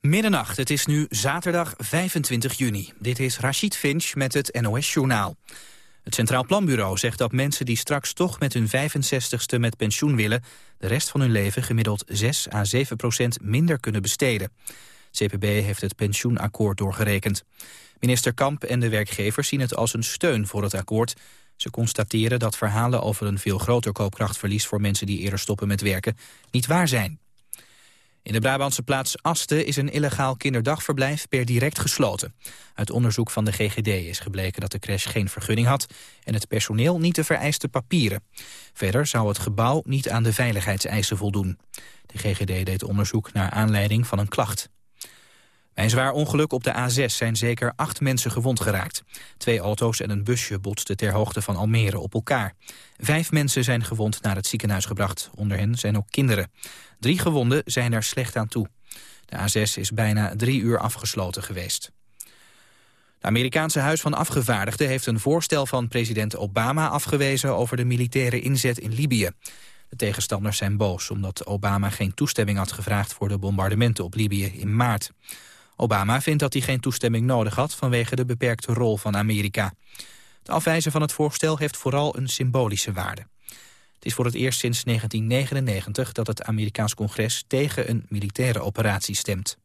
Middernacht, het is nu zaterdag 25 juni. Dit is Rachid Finch met het NOS-journaal. Het Centraal Planbureau zegt dat mensen die straks toch met hun 65ste met pensioen willen... de rest van hun leven gemiddeld 6 à 7 procent minder kunnen besteden. CPB heeft het pensioenakkoord doorgerekend. Minister Kamp en de werkgevers zien het als een steun voor het akkoord. Ze constateren dat verhalen over een veel groter koopkrachtverlies... voor mensen die eerder stoppen met werken niet waar zijn. In de Brabantse plaats Asten is een illegaal kinderdagverblijf per direct gesloten. Uit onderzoek van de GGD is gebleken dat de crash geen vergunning had... en het personeel niet de vereiste papieren. Verder zou het gebouw niet aan de veiligheidseisen voldoen. De GGD deed onderzoek naar aanleiding van een klacht. Bij een zwaar ongeluk op de A6 zijn zeker acht mensen gewond geraakt. Twee auto's en een busje botsten ter hoogte van Almere op elkaar. Vijf mensen zijn gewond naar het ziekenhuis gebracht. Onder hen zijn ook kinderen. Drie gewonden zijn er slecht aan toe. De A6 is bijna drie uur afgesloten geweest. Het Amerikaanse Huis van Afgevaardigden heeft een voorstel van president Obama afgewezen over de militaire inzet in Libië. De tegenstanders zijn boos omdat Obama geen toestemming had gevraagd voor de bombardementen op Libië in maart. Obama vindt dat hij geen toestemming nodig had vanwege de beperkte rol van Amerika. Het afwijzen van het voorstel heeft vooral een symbolische waarde. Het is voor het eerst sinds 1999 dat het Amerikaans congres tegen een militaire operatie stemt.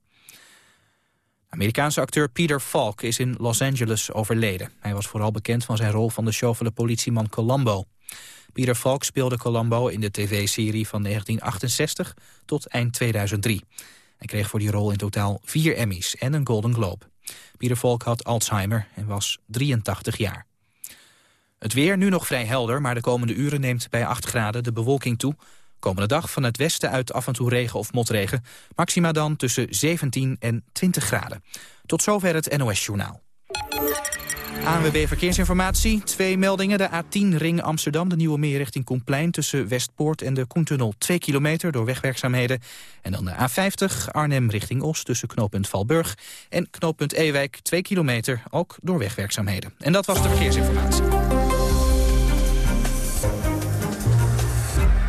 Amerikaanse acteur Peter Falk is in Los Angeles overleden. Hij was vooral bekend van zijn rol van de chauffele politieman Columbo. Peter Falk speelde Columbo in de tv-serie van 1968 tot eind 2003. Hij kreeg voor die rol in totaal vier Emmys en een Golden Globe. Peter Falk had Alzheimer en was 83 jaar. Het weer nu nog vrij helder, maar de komende uren neemt bij 8 graden de bewolking toe. Komende dag van het westen uit af en toe regen of motregen. Maxima dan tussen 17 en 20 graden. Tot zover het NOS-journaal. ANWB Verkeersinformatie. Twee meldingen. De A10 Ring Amsterdam, de Nieuwe Meer richting tussen Westpoort en de Koentunnel 2 kilometer door wegwerkzaamheden. En dan de A50 Arnhem richting Os tussen knooppunt Valburg... en knooppunt Ewijk 2 kilometer, ook door wegwerkzaamheden. En dat was de verkeersinformatie.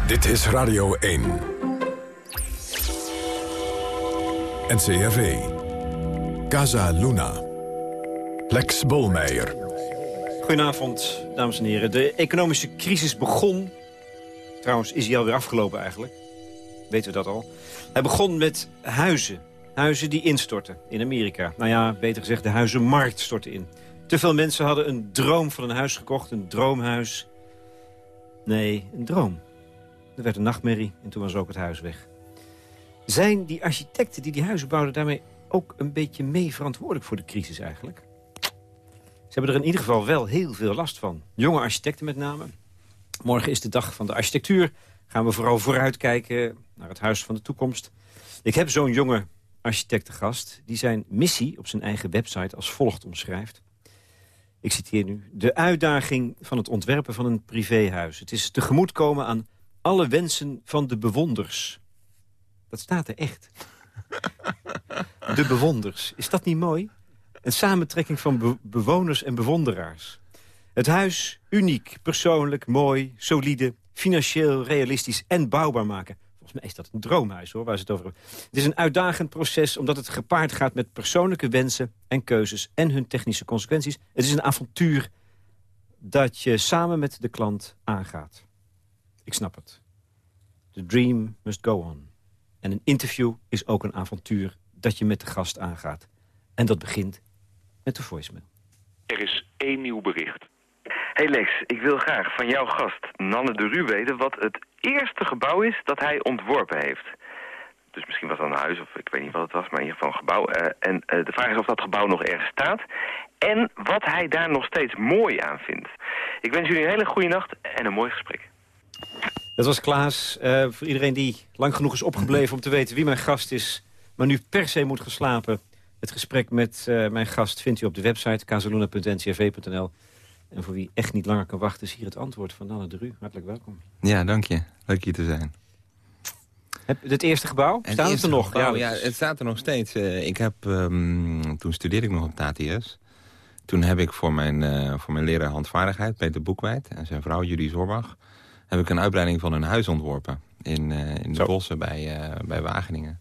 Dit is Radio 1. NCRV. Casa Luna. Lex Bolmeijer. Goedenavond, dames en heren. De economische crisis begon... Trouwens, is hij alweer afgelopen eigenlijk. Weten we dat al. Hij begon met huizen. Huizen die instortten in Amerika. Nou ja, beter gezegd, de huizenmarkt stortte in. Te veel mensen hadden een droom van een huis gekocht. Een droomhuis. Nee, een droom. Er werd een nachtmerrie en toen was ook het huis weg. Zijn die architecten die die huizen bouwden daarmee ook een beetje mee verantwoordelijk voor de crisis eigenlijk? Ze hebben er in ieder geval wel heel veel last van. Jonge architecten met name. Morgen is de dag van de architectuur. Gaan we vooral vooruitkijken naar het huis van de toekomst. Ik heb zo'n jonge architectengast die zijn missie op zijn eigen website als volgt omschrijft. Ik citeer nu. De uitdaging van het ontwerpen van een privéhuis. Het is tegemoetkomen aan alle wensen van de bewonders. Dat staat er echt. De bewonders. Is dat niet mooi? Een samentrekking van bewoners en bewonderaars. Het huis uniek, persoonlijk, mooi, solide, financieel, realistisch en bouwbaar maken. Volgens mij is dat een droomhuis, hoor, waar ze het over hebben. Het is een uitdagend proces omdat het gepaard gaat met persoonlijke wensen en keuzes en hun technische consequenties. Het is een avontuur dat je samen met de klant aangaat. Ik snap het. The dream must go on. En een interview is ook een avontuur dat je met de gast aangaat. En dat begint met de voicemail. Er is één nieuw bericht. Hey Lex, ik wil graag van jouw gast Nanne de Ru weten... wat het eerste gebouw is dat hij ontworpen heeft. Dus misschien was dat een huis of ik weet niet wat het was, maar in ieder geval een gebouw. Uh, en uh, de vraag is of dat gebouw nog ergens staat. En wat hij daar nog steeds mooi aan vindt. Ik wens jullie een hele goede nacht en een mooi gesprek. Dat was Klaas. Uh, voor iedereen die lang genoeg is opgebleven om te weten wie mijn gast is... maar nu per se moet geslapen. Het gesprek met uh, mijn gast vindt u op de website casaluna.ncrv.nl. En voor wie echt niet langer kan wachten... is hier het antwoord van Nanne de Ru. Hartelijk welkom. Ja, dank je. Leuk hier te zijn. Heb, het eerste gebouw? Het staat het er nog? Gebouw, ja, het staat er nog steeds. Uh, ik heb, um, toen studeerde ik nog op TATS. Toen heb ik voor mijn, uh, voor mijn leraar handvaardigheid, Peter Boekwijd... en zijn vrouw Judy Zorbach heb ik een uitbreiding van een huis ontworpen. In, uh, in de bossen bij, bij Wageningen.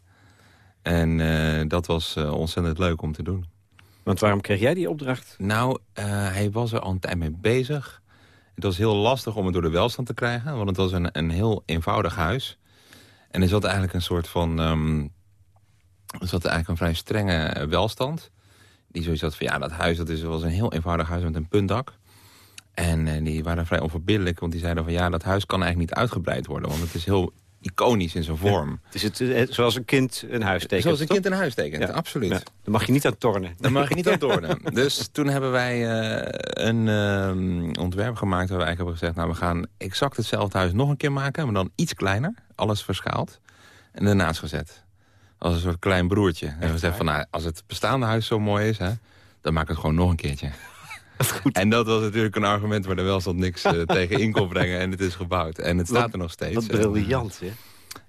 En dat was ontzettend leuk om te doen. Want waarom kreeg jij die opdracht? Nou, hij was er al een tijd mee bezig. Het was heel lastig om het door de welstand te krijgen. Want het was een, een heel eenvoudig huis. En er zat eigenlijk een soort van... Um, er zat eigenlijk een vrij strenge welstand. Die zoiets had van, ja, dat huis dat is, was een heel eenvoudig huis met een puntdak. En die waren vrij onverbiddelijk, want die zeiden van... ja, dat huis kan eigenlijk niet uitgebreid worden, want het is heel iconisch in zijn vorm. het is het, eh, zoals een kind een huis tekent, Zoals een kind een huis tekent, absoluut. Ja. Dan mag je niet aan tornen. Dan mag je niet aan tornen. dus toen hebben wij uh, een uh, ontwerp gemaakt waar we eigenlijk hebben gezegd... nou, we gaan exact hetzelfde huis nog een keer maken, maar dan iets kleiner. Alles verschaald. En daarnaast gezet. Als een soort klein broertje. En we zeggen van, nou, als het bestaande huis zo mooi is... Hè, dan maak ik het gewoon nog een keertje. Goed. En dat was natuurlijk een argument waar de welstand niks uh, tegen in kon brengen. En het is gebouwd. En het staat er nog steeds. Wat briljant, hè?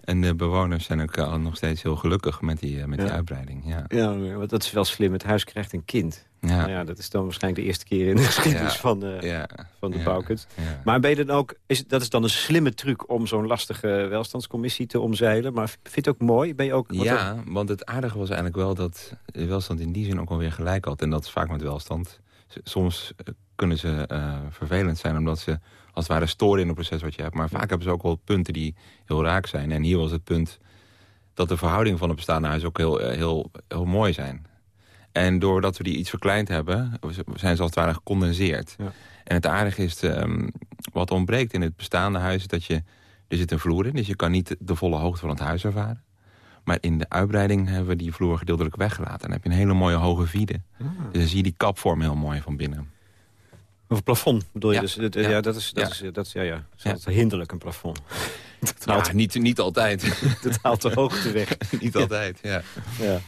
En de bewoners zijn ook al nog steeds heel gelukkig met die, eh, met die uitbreiding. Ja. ja, want dat is wel slim. Het huis krijgt een kind. Ja. Nou ja, dat is dan waarschijnlijk de eerste keer in de geschiedenis van, uh, ja. van de bouwkunst. Maar ben je dan ook, is, dat is dan een slimme truc om zo'n lastige welstandscommissie te omzeilen. Maar vind je het ook mooi? Ben je ook, ja, want het aardige was eigenlijk wel dat de welstand in die zin ook alweer gelijk had. En dat is vaak met welstand soms eh, kunnen ze uh, vervelend zijn omdat ze als het ware storen in het proces wat je hebt. Maar vaak hebben ze ook wel punten die heel raak zijn. En hier was het punt dat de verhoudingen van het bestaande huis ook heel, eh, heel, heel mooi zijn. En doordat we die iets verkleind hebben, zijn ze als het ware gecondenseerd. Ja. En het aardige is, um, wat ontbreekt in het bestaande huis... is dat je, er zit een vloer in, dus je kan niet de volle hoogte van het huis ervaren. Maar in de uitbreiding hebben we die vloer gedeeltelijk weggelaten. Dan heb je een hele mooie hoge vide. Ah. Dus dan zie je die kapvorm heel mooi van binnen. Of plafond bedoel je? Dus, ja. dat is, dat is, dat is, ja, ja. Dat is hinderlijk, een plafond. Dat niet, niet altijd. dat haalt de hoogte weg. niet altijd, ja. ja.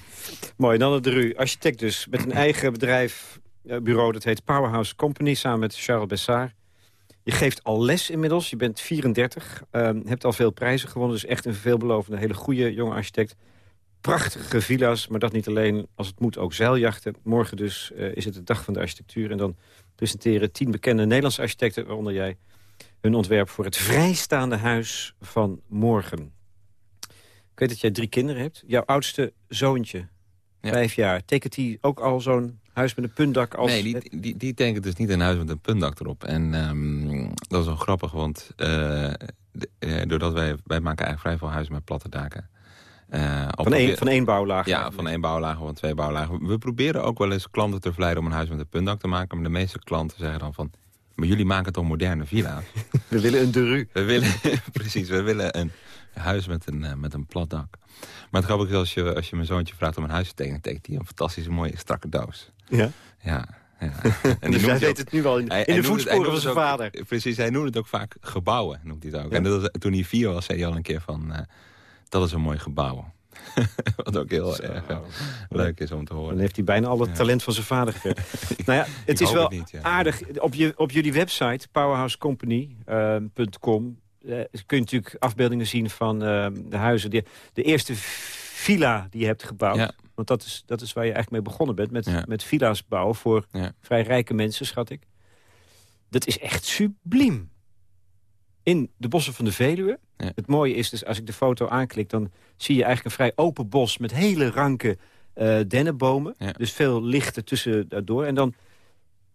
Mooi, dan de Dru, architect dus. Met een eigen bedrijf, eh, bureau, dat heet Powerhouse Company... samen met Charles Bessard. Je geeft al les inmiddels, je bent 34, um, hebt al veel prijzen gewonnen... dus echt een veelbelovende, hele goede jonge architect. Prachtige villa's, maar dat niet alleen als het moet ook zeiljachten. Morgen dus uh, is het de dag van de architectuur... en dan presenteren tien bekende Nederlandse architecten... waaronder jij hun ontwerp voor het vrijstaande huis van morgen. Ik weet dat jij drie kinderen hebt. Jouw oudste zoontje, vijf jaar. Tekent hij ook al zo'n huis met een puntdak als... Nee, die, die, dus niet een huis met een puntdak erop. En um, dat is wel grappig, want uh, doordat wij... Wij maken eigenlijk vrij veel huizen met platte daken. Uh, van, één, van één bouwlaag? Ja, van één bouwlaag of van twee bouwlagen. We proberen ook wel eens klanten te verleiden om een huis met een puntdak te maken. Maar de meeste klanten zeggen dan van... Maar jullie maken toch moderne villa's? we willen een deru. We willen, precies, we willen een huis met een, met een plat dak. Maar het grappige is, als je, als je mijn zoontje vraagt om een huis te tekenen... tekent hij een fantastische mooie strakke doos. Ja? Ja. Ja. En dus hij weet het nu wel in, in de voetsporen van zijn vader. Precies, hij noemt het ook vaak gebouwen, noemt hij het ook. En dat, toen hij vier was, zei hij al een keer van... Uh, dat is een mooi gebouw. Wat ook heel erg uh, leuk is om te horen. Dan heeft hij bijna al het talent van zijn vader gegeven. nou ja, het is wel aardig. Op, je, op jullie website, powerhousecompany.com... Uh, kun je natuurlijk afbeeldingen zien van uh, de huizen. De, de eerste villa die je hebt gebouwd. Want dat is, dat is waar je eigenlijk mee begonnen bent. Met, met villa's bouwen voor vrij rijke mensen, schat ik. Dat is echt subliem. In de bossen van de Veluwe. Het mooie is dus, als ik de foto aanklik... dan zie je eigenlijk een vrij open bos met hele ranke uh, dennenbomen. Dus veel lichten tussen daardoor. En, dan,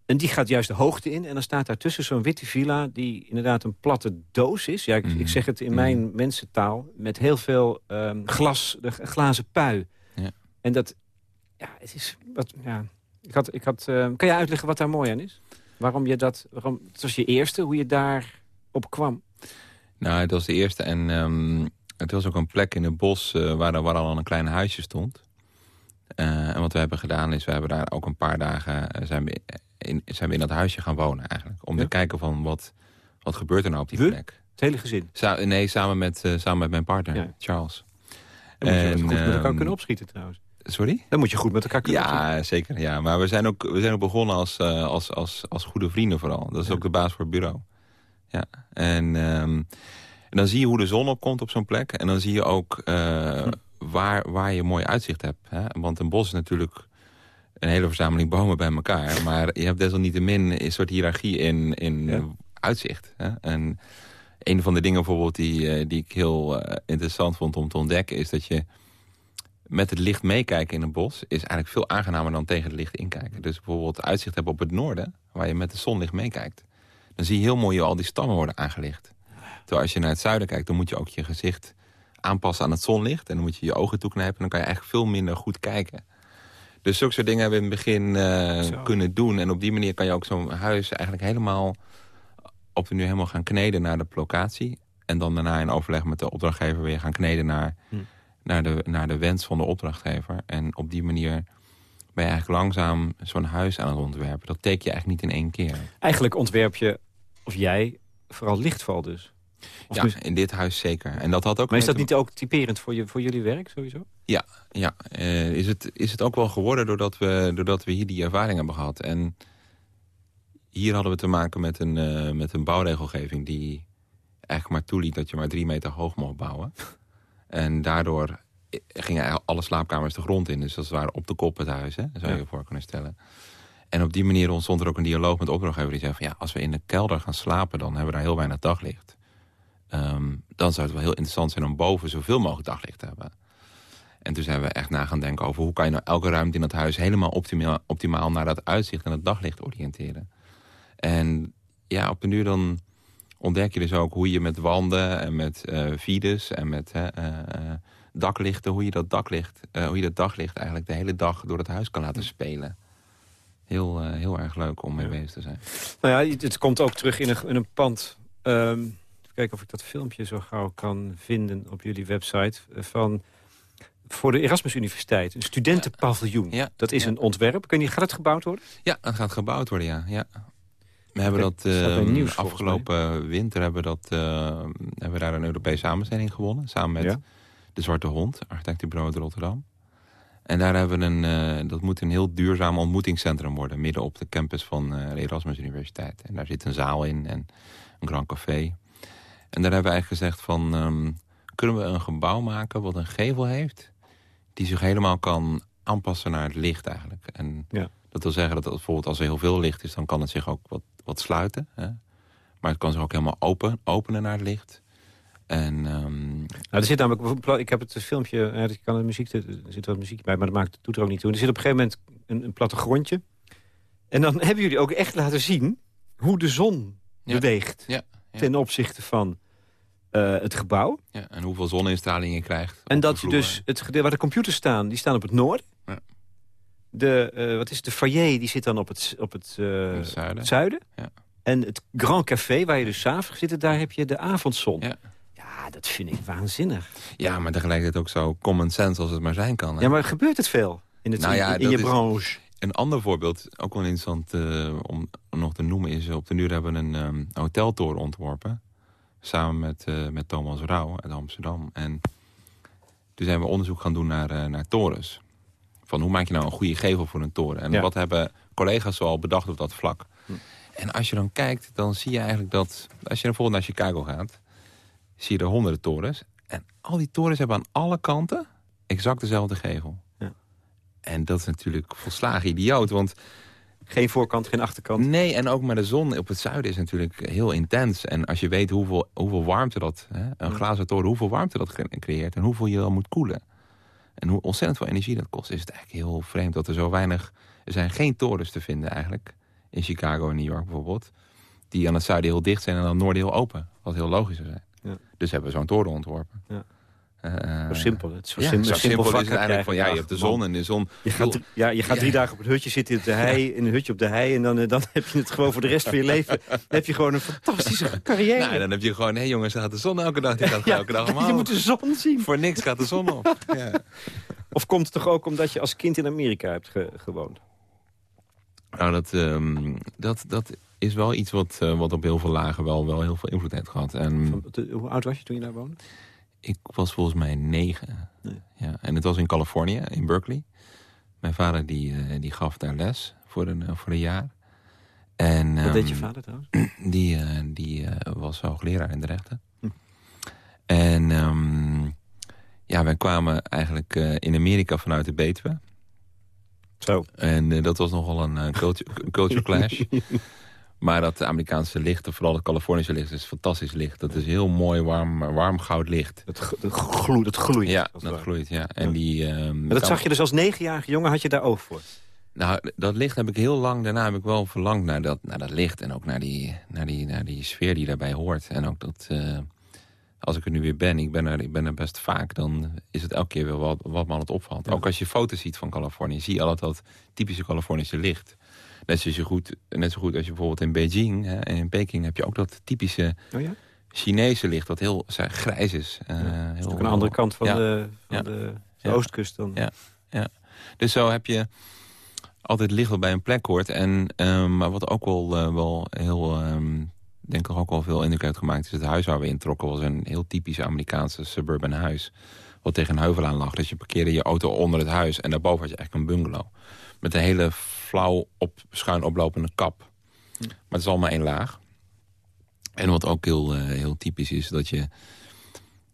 en die gaat juist de hoogte in. En dan staat daartussen zo'n witte villa... die inderdaad een platte doos is. Ja, ik, ik mhm. zeg het in mhm. mijn mensentaal. Met heel veel um, glas, de glazen pui. En dat, ja, het is, wat, ja. Ik had, ik had, uh, kan je uitleggen wat daar mooi aan is? Waarom je dat, waarom, het was je eerste, hoe je daar op kwam? Nou, het was de eerste en um, het was ook een plek in het bos uh, waar, waar al een klein huisje stond. Uh, en wat we hebben gedaan is, we hebben daar ook een paar dagen, zijn, we in, zijn we in dat huisje gaan wonen eigenlijk. Om te kijken van wat, wat gebeurt er nou op die plek. Het hele gezin? Sa nee, samen met, samen met mijn partner, Charles. En, en met elkaar ehm, kunnen opschieten trouwens. Sorry? Dan moet je goed met elkaar kunnen Ja, zeker. Ja. Maar we zijn ook, we zijn ook begonnen als, uh, als, als, als goede vrienden vooral. Dat is ook de baas voor het bureau. Ja. En, um, en dan zie je hoe de zon opkomt op zo'n plek. En dan zie je ook uh, waar, waar je mooi uitzicht hebt. Hè? Want een bos is natuurlijk een hele verzameling bomen bij elkaar. Maar je hebt desalniettemin een soort hiërarchie in, in uitzicht. Hè? En een van de dingen bijvoorbeeld die, die ik heel interessant vond om te ontdekken... is dat je met het licht meekijken in een bos... is eigenlijk veel aangenamer dan tegen het licht inkijken. Dus bijvoorbeeld uitzicht hebben op het noorden... waar je met de zonlicht meekijkt. Dan zie je heel mooi hoe al die stammen worden aangelicht. Terwijl als je naar het zuiden kijkt... dan moet je ook je gezicht aanpassen aan het zonlicht. En dan moet je je ogen toeknijpen. En dan kan je eigenlijk veel minder goed kijken. Dus zulke soort dingen hebben we in het begin uh, kunnen doen. En op die manier kan je ook zo'n huis eigenlijk helemaal... op de nu helemaal gaan kneden naar de locatie. En dan daarna in overleg met de opdrachtgever weer gaan kneden naar... Hm naar de, naar de wens van de opdrachtgever. En op die manier ben je eigenlijk langzaam zo'n huis aan het ontwerpen. Dat teken je eigenlijk niet in één keer. Eigenlijk ontwerp je, of jij, vooral lichtval dus. ja, in dit huis zeker. En dat had ook maar is dat niet ook typerend voor, je, voor jullie werk sowieso? Ja, ja. Uh, is, het, is het ook wel geworden doordat we, doordat we hier die ervaring hebben gehad. En hier hadden we te maken met een, uh, met een bouwregelgeving... die eigenlijk maar toeliet dat je maar drie meter hoog mocht bouwen. En daardoor gingen alle slaapkamers de grond in. Dus dat waren op de kop het huis, hè? zou je je voor kunnen stellen. En op die manier ontstond er ook een dialoog met de opdrachtgever. Die zei van ja, als we in de kelder gaan slapen... dan hebben we daar heel weinig daglicht. Um, dan zou het wel heel interessant zijn om boven zoveel mogelijk daglicht te hebben. En toen zijn we echt na gaan denken over... hoe kan je nou elke ruimte in het huis helemaal optimaal, optimaal naar dat uitzicht en het daglicht oriënteren. En ja, op een duur dan ontdek je dus ook hoe je met wanden en met uh, vides en met uh, daklichten, hoe je dat daklicht, hoe je dat daglicht eigenlijk de hele dag door het huis kan laten spelen. Heel, heel erg leuk om mee bezig te zijn. Nou ja, het komt ook terug in een, in een pand. Um, even kijken of ik dat filmpje zo gauw kan vinden op jullie website. Van voor de Erasmus Universiteit, een studentenpaviljoen. Ja, dat is een ontwerp. Kun je, gaat het gebouwd worden? Ja, het gaat gebouwd worden, ja. ja. We hebben dat, uh, afgelopen winter hebben, dat, uh, hebben we daar een Europese samenstelling gewonnen. Samen met de Zwarte Hond, architectenbureau uit Rotterdam. En daar hebben we een, uh, dat moet een heel duurzaam ontmoetingscentrum worden. Midden op de campus van de Erasmus Universiteit. En daar zit een zaal in en een grand café. En daar hebben we eigenlijk gezegd van... Um, kunnen we een gebouw maken wat een gevel heeft... die zich helemaal kan aanpassen naar het licht eigenlijk. En ja. Dat wil zeggen dat bijvoorbeeld als er heel veel licht is... dan kan het zich ook wat wat sluiten. Hè? Maar het kan zich ook helemaal open, openen naar het licht. En, um... nou, er zit namelijk, ik heb het filmpje, er, kan de muziek, er zit wat muziek bij, maar dat maakt, doet er ook niet toe. Er zit op een gegeven moment een, een plattegrondje. En dan hebben jullie ook echt laten zien hoe de zon beweegt ja, ten opzichte van uh, het gebouw. Ja, en hoeveel zoninstraling je krijgt. En dat je dus het gedeelte waar de computers staan, die staan op het noorden. De, uh, wat is het, de foyer die zit dan op het, op het, uh, het zuiden. zuiden. Ja. En het Grand Café, waar je dus s'avonds zit, daar heb je de avondzon. Ja. ja, dat vind ik waanzinnig. Ja, maar tegelijkertijd ook zo common sense als het maar zijn kan. Hè? Ja, maar gebeurt het veel in, het, nou ja, in, je branche? Een ander voorbeeld, ook wel interessant uh, om nog te noemen... is op de nu hebben we een um, hoteltoren ontworpen. Samen met, uh, met Thomas Rauw uit Amsterdam. En toen zijn we onderzoek gaan doen naar, uh, naar torens. Van hoe maak je nou een goede gevel voor een toren? En wat hebben collega's zoal bedacht op dat vlak? Hm. En als je dan kijkt, dan zie je eigenlijk dat... Als je bijvoorbeeld naar Chicago gaat, zie je er honderden torens. En al die torens hebben aan alle kanten exact dezelfde gevel. Ja. En dat is natuurlijk volslagen idioot, want... Geen voorkant, geen achterkant. Nee, en ook met de zon op het zuiden is natuurlijk heel intens. En als je weet hoeveel, hoeveel warmte dat, hè, een glazen toren, hoeveel warmte dat creëert... en hoeveel je dan moet koelen. En hoe ontzettend veel energie dat kost, is het eigenlijk heel vreemd dat er zo weinig... Er zijn geen torens te vinden eigenlijk, in Chicago en New York bijvoorbeeld... die aan het zuiden heel dicht zijn en aan het noorden heel open. Wat heel logisch zou zijn. Ja. Dus hebben we zo'n toren ontworpen. Ja. Uh, zo simpel. Het is zo, ja, simpel, zo simpel, is het eigenlijk van, ja, je hebt de zon en de zon... Je gaat, ja, je gaat drie dagen op het hutje zitten in, de hei, in een hutje op de hei... en dan, eh, dan heb je het gewoon voor de rest van je leven... dan heb je gewoon een fantastische carrière. Nou, dan heb je gewoon, hé hey jongens, gaat de zon elke dag. Die gaat elke dag omhoog. Je moet de zon zien. Voor niks gaat de zon op. Of komt het toch ook omdat je als kind in Amerika hebt gewoond? Nou, dat, um, dat, dat is wel iets wat, uh, wat op heel veel lagen wel, wel heel veel invloed heeft gehad. En, hoe oud was je toen je daar woonde? Ik was volgens mij negen. Nee. Ja, en het was in Californië, in Berkeley. Mijn vader die, uh, die gaf daar les voor een, uh, voor een jaar. En, Wat um, deed je vader trouwens? Die, die was hoogleraar in de rechten. Hm. En um, ja, wij kwamen eigenlijk in Amerika vanuit de Betuwe. Zo. En uh, dat was nogal een uh, culture, culture clash. Maar dat Amerikaanse licht, vooral het Californische licht, is fantastisch licht. Dat is heel mooi, warm, warm goud licht. Het, dat gloeit, dat gloeit. Ja, dat gloeit, ja. En Die, uh, maar dat zag je dus als negenjarige jongen, had je daar oog voor? Nou, dat licht heb ik heel lang, daarna heb ik wel verlangd naar dat, naar dat licht. En ook naar die, naar, die, naar die sfeer die daarbij hoort. En ook dat, uh, als ik er nu weer ben, ik ben er, ik ben er best vaak... dan is het elke keer weer wat, wat me aan het opvalt. Ook als je foto's ziet van Californië, zie je altijd dat typische Californische licht. Net, je goed, net zo goed als je bijvoorbeeld in Beijing en in Peking... heb je ook dat typische oh ja? Chinese licht, dat heel grijs is. Uh, ja, heel, ook een andere kant van, de, van de, de oostkust dan. Ja, ja. Dus zo heb je altijd licht wat bij een plek hoort. En, um, maar wat ook wel, uh, wel heel, um, denk ik ook wel veel indruk heeft gemaakt... is het huis waar we introkken was een heel typisch Amerikaanse suburban huis. Wat tegen een heuvel aan lag. Dus je parkeerde je auto onder het huis. En daarboven had je eigenlijk een bungalow. Met een hele flauw op, schuin oplopende kap. Hm. Maar het is allemaal één laag. En wat ook heel, uh, heel typisch is, dat je...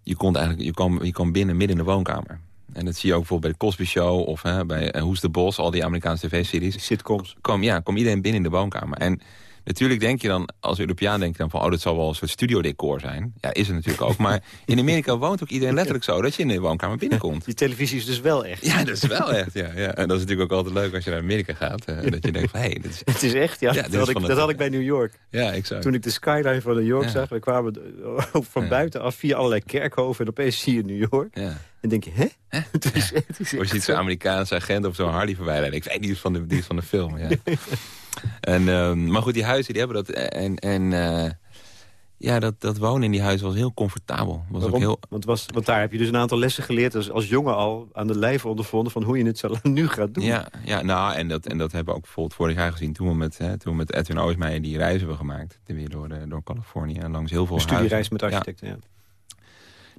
Je, kon eigenlijk, je, kwam, je kwam binnen midden in de woonkamer. En dat zie je ook bijvoorbeeld bij de Cosby Show of hè, bij uh, Hoes de Bos, al die Amerikaanse tv-series. Sitcoms. Kom, ja, kom iedereen binnen in de woonkamer. En natuurlijk denk je dan, als Europeaan denk je dan van... oh, dat zal wel een soort studiodecor zijn. Ja, is het natuurlijk ook. Maar in Amerika woont ook iedereen letterlijk zo... dat je in de woonkamer binnenkomt. Die televisie is dus wel echt. Ja, dat is wel echt, ja. ja. En dat is natuurlijk ook altijd leuk als je naar Amerika gaat. Uh, dat je denkt van, hé... Hey, is... Het is echt, ja. dat, had ik, dat had ik bij New York. Ja, exact. Toen ik de skyline van New York zag... we kwamen van buiten af via allerlei kerkhoven... en opeens zie je New York... Ja. En denk je, hè? Het is, het is je ziet zo'n Amerikaanse agent of zo'n Harley voorbij Ik weet, is van de, die is van de film, ja. en, uh, maar goed, die huizen die hebben dat. En, en uh, ja, dat, dat wonen in die huizen was heel comfortabel. Was ook heel... want, was, want daar heb je dus een aantal lessen geleerd... als, als jongen al aan de lijf ondervonden... van hoe je het zo nu gaat doen. Ja, ja nou, en dat, en dat hebben we ook bijvoorbeeld vorig jaar gezien... toen we met, hè, toen we met Edwin Oosmeijer die reizen hebben gemaakt... weer door, de, door Californië en langs heel veel een studiereis met architecten, ja.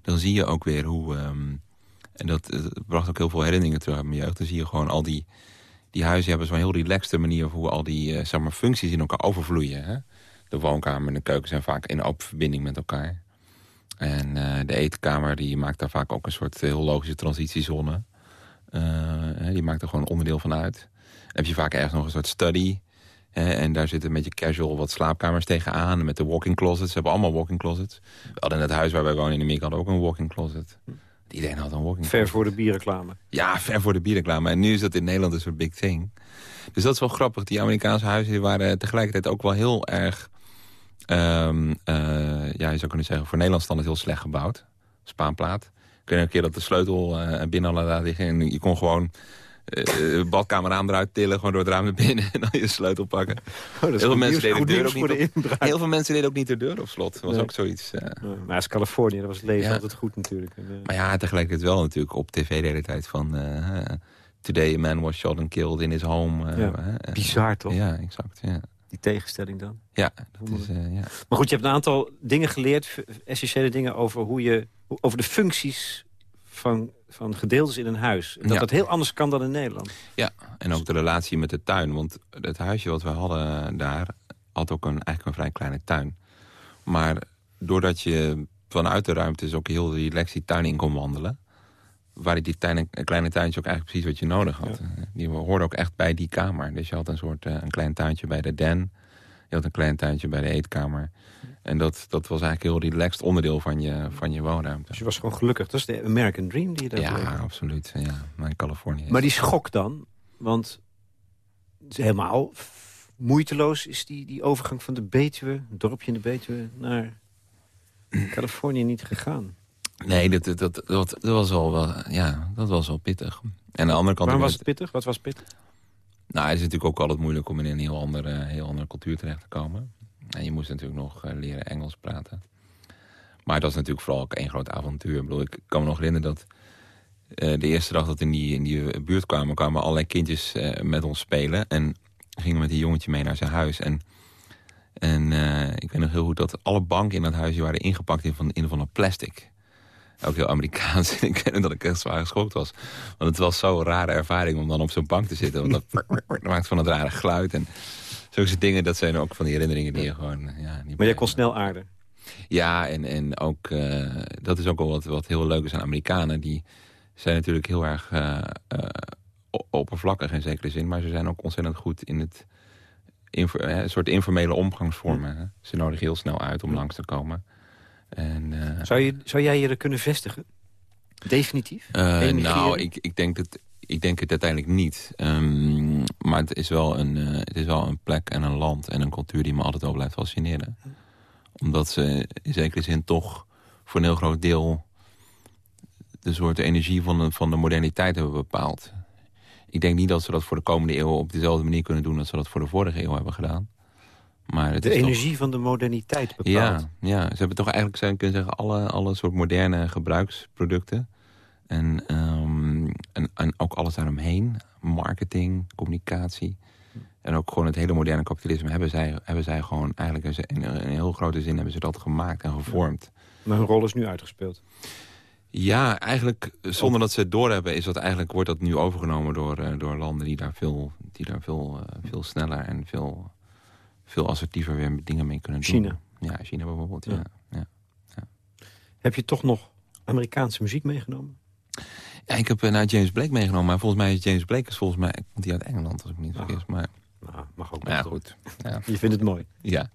Dan zie je ook weer hoe... Um, en dat, bracht ook heel veel herinneringen terug uit mijn jeugd. Dan zie je gewoon al die, die huizen hebben zo'n heel relaxte manier... hoe al die uh, zeg maar, functies in elkaar overvloeien. Hè? De woonkamer en de keuken zijn vaak in open verbinding met elkaar. En uh, de eetkamer die maakt daar vaak ook een soort heel logische transitiezone. Die maakt er gewoon onderdeel van uit. Heb je vaak ergens nog een soort study... en daar zitten een beetje casual wat slaapkamers tegenaan. Met de walk-in closets. Ze hebben allemaal walk-in closets. We hadden in het huis waar wij wonen in Amerika ook een walk-in closet. Iedereen had een walking Ver voor de bierreclame. Ja, ver voor de bierreclame. En nu is dat in Nederland een soort big thing. Dus dat is wel grappig. Die Amerikaanse huizen waren tegelijkertijd ook wel heel erg... Um, uh, ja, je zou kunnen zeggen, voor Nederland standaard heel slecht gebouwd. Spaanplaat. Ik weet een keer dat de sleutel uh, binnen al laten liggen. En je kon gewoon uh, badkamer eruit tillen, gewoon door het raam naar binnen en dan je sleutel pakken. Oh, heel, veel mensen deden de deur ook niet op, heel veel mensen deden ook niet de deur op slot. Dat was ook zoiets. Uh... maar als Californië, dat was het leven altijd goed natuurlijk. Maar ja, tegelijkertijd wel natuurlijk op tv de hele tijd van... Uh, Today a man was shot and killed in his home. Ja. Bizar toch? Ja, exact. Ja. Die tegenstelling dan. Ja, dat is, ja. Maar goed, je hebt een aantal dingen geleerd, essentiële dingen over hoe je over de functies van, van gedeeltes in een huis. Dat dat heel anders kan dan in Nederland. Ja, en ook de relatie met de tuin. Want het huisje wat we hadden daar had ook een, eigenlijk een vrij kleine tuin. Maar doordat je vanuit de ruimte is ook heel relaxed die tuin in kon wandelen... waar die tuin, kleine tuintje ook eigenlijk precies wat je nodig had. Die hoorde ook echt bij die kamer. Dus je had een soort eh, een klein tuintje bij de den. Je had een klein tuintje bij de eetkamer. En dat, dat was eigenlijk heel relaxed onderdeel van je, van je woonruimte. Dus je was gewoon gelukkig. Dat is de American Dream die je daar Ja, absoluut. Ja, maar in Californië. Maar die schok dan, want helemaal moeiteloos is die, die overgang van de Betuwe, dorpje in de Betuwe, naar Californië niet gegaan. Nee, dat, dat, dat, dat, was wel, wel, ja, dat was wel pittig. En aan de andere kant... Waarom was het pittig? Wat was pittig? Nou, het is natuurlijk ook altijd moeilijk om in een heel andere, heel andere cultuur terecht te komen. En je moest natuurlijk nog eh, leren Engels praten. Maar dat is natuurlijk vooral ook één groot avontuur. Ik, bedoel, ik kan me nog herinneren dat uh, de eerste dag dat we in die, in die buurt kwamen... kwamen allerlei kindjes uh, met ons spelen. En gingen met die jongetje mee naar zijn huis. En, en ik weet nog heel goed dat alle banken in dat huisje waren ingepakt in van, in van een plastic. Ook heel Amerikaans. ik weet dat ik echt zwaar geschokt was. Want het was zo'n rare ervaring om dan op zo'n bank te zitten. Want dat maakt van het rare geluid. En zulke dingen, dat zijn ook van die herinneringen die je gewoon... Ja, maar jij kon snel aarden? Ja, en, en ook, uh, dat is ook wel wat, wat heel leuk is aan Amerikanen. Die zijn natuurlijk heel erg uh, uh, oppervlakkig in zekere zin. Maar ze zijn ook ontzettend goed in het een soort informele omgangsvormen. Hè? Ze nodigen heel snel uit om langs te komen. En, zou, je, zou jij je er kunnen vestigen? Definitief? nou, ik, ik denk dat ik denk het uiteindelijk niet. Ehm, maar het is, wel een, uh, het is wel een plek en een land en een cultuur die me altijd wel blijft fascineren. Omdat ze in zekere zin toch voor een heel groot deel... de soort energie van de, van de moderniteit hebben bepaald. Ik denk niet dat ze dat voor de komende eeuw op dezelfde manier kunnen doen... als ze dat voor de vorige eeuw hebben gedaan. Maar het de energie van de moderniteit bepaald. Ja, ja, ze hebben toch eigenlijk zijn, kunnen zeggen... alle, alle soort moderne gebruiksproducten en, um, en, en ook alles daaromheen. Marketing, communicatie. En ook gewoon het hele moderne kapitalisme hebben zij, hebben zij gewoon eigenlijk in een heel grote zin hebben ze dat gemaakt en gevormd. Maar hun rol is nu uitgespeeld. Ja, eigenlijk zonder dat ze het doorhebben, is dat eigenlijk, wordt dat nu overgenomen door, uh, door landen die daar veel, die daar veel, uh, veel sneller en veel, veel assertiever weer dingen mee kunnen doen. China. Ja, China bijvoorbeeld. Ja. Ja. ja. Heb je toch nog Amerikaanse muziek meegenomen? Ja, ik heb naar James Blake meegenomen. Maar volgens mij is James Blake is volgens mij... Komt hij uit Engeland, als ik me niet vergis. Maar... Nou, mag ook. Ja, goed. Ja. Je vindt het mooi? Ja.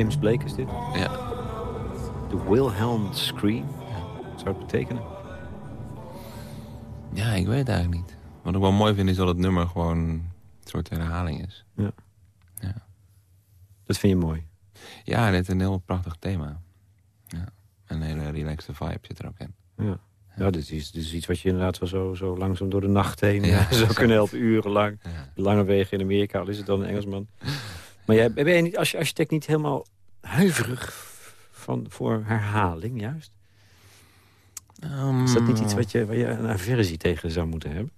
James Blake is dit? Ja. De Wilhelm Scream. Wat zou het betekenen? Ja, ik weet het eigenlijk niet. Wat ik wel mooi vind is dat het nummer gewoon een soort herhaling is. Ja. ja. Dat vind je mooi? Ja, dit is een heel prachtig thema. Ja. Een hele relaxte vibe zit er ook in. Ja. Ja, dit is, dit is iets wat je inderdaad wel zo, zo langzaam door de nacht heen ja, zou kunnen helpen, urenlang. Ja. Lange wegen in Amerika, al is het dan een Engelsman. Maar jij, ben je niet, als je architect niet helemaal huiverig van, voor herhaling, juist? is dat niet iets wat je, waar je een aversie tegen zou moeten hebben?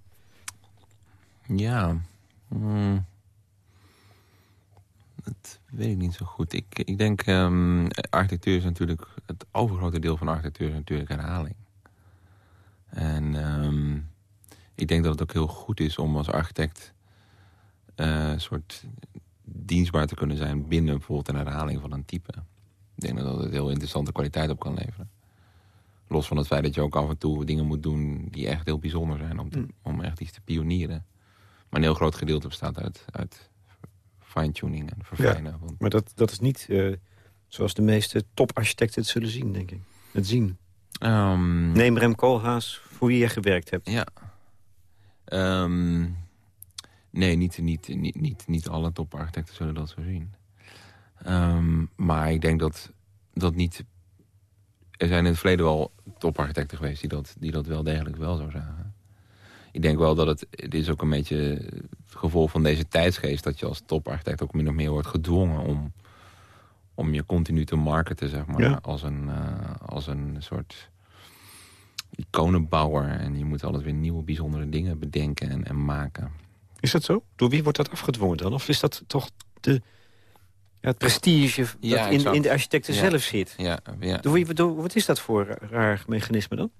Ja. Hmm. Dat weet ik niet zo goed. Ik, ik denk, um, architectuur is natuurlijk... Het overgrote deel van architectuur is natuurlijk herhaling. En um, ik denk dat het ook heel goed is om als architect... Uh, een soort dienstbaar te kunnen zijn binnen bijvoorbeeld een herhaling van een type. Ik denk dat dat het heel interessante kwaliteit op kan leveren. Los van het feit dat je ook af en toe dingen moet doen die echt heel bijzonder zijn. Om, te, Mm. om echt iets te pionieren. Maar een heel groot gedeelte bestaat uit, uit fine-tuning en verfijnen. Want, Maar dat, dat is niet eh, zoals de meeste toparchitecten het zullen zien, denk ik. Het zien. Ehm, Neem Rem Koolhaas, voor wie je gewerkt hebt. Ja. Ehm, nee, niet, niet, niet, niet, niet alle toparchitecten zullen dat zo zien. Ehm, maar ik denk dat dat niet... Er zijn in het verleden wel toparchitecten geweest die dat, die dat wel degelijk wel zo zagen. Ik denk wel dat het... Het is ook een beetje het gevolg van deze tijdsgeest... dat je als toparchitect ook min of meer wordt gedwongen om, om je continu te marketen, zeg maar. Ja. Als, een, eh, als een soort iconenbouwer. En je moet altijd weer nieuwe bijzondere dingen bedenken en, en maken. Is dat zo? Door wie wordt dat afgedwongen dan? Of is dat toch de, ja, het prestige Ja, dat in, in de architecten zelf zit? Ja. Door wie, door- wat is dat voor raar mechanisme dan?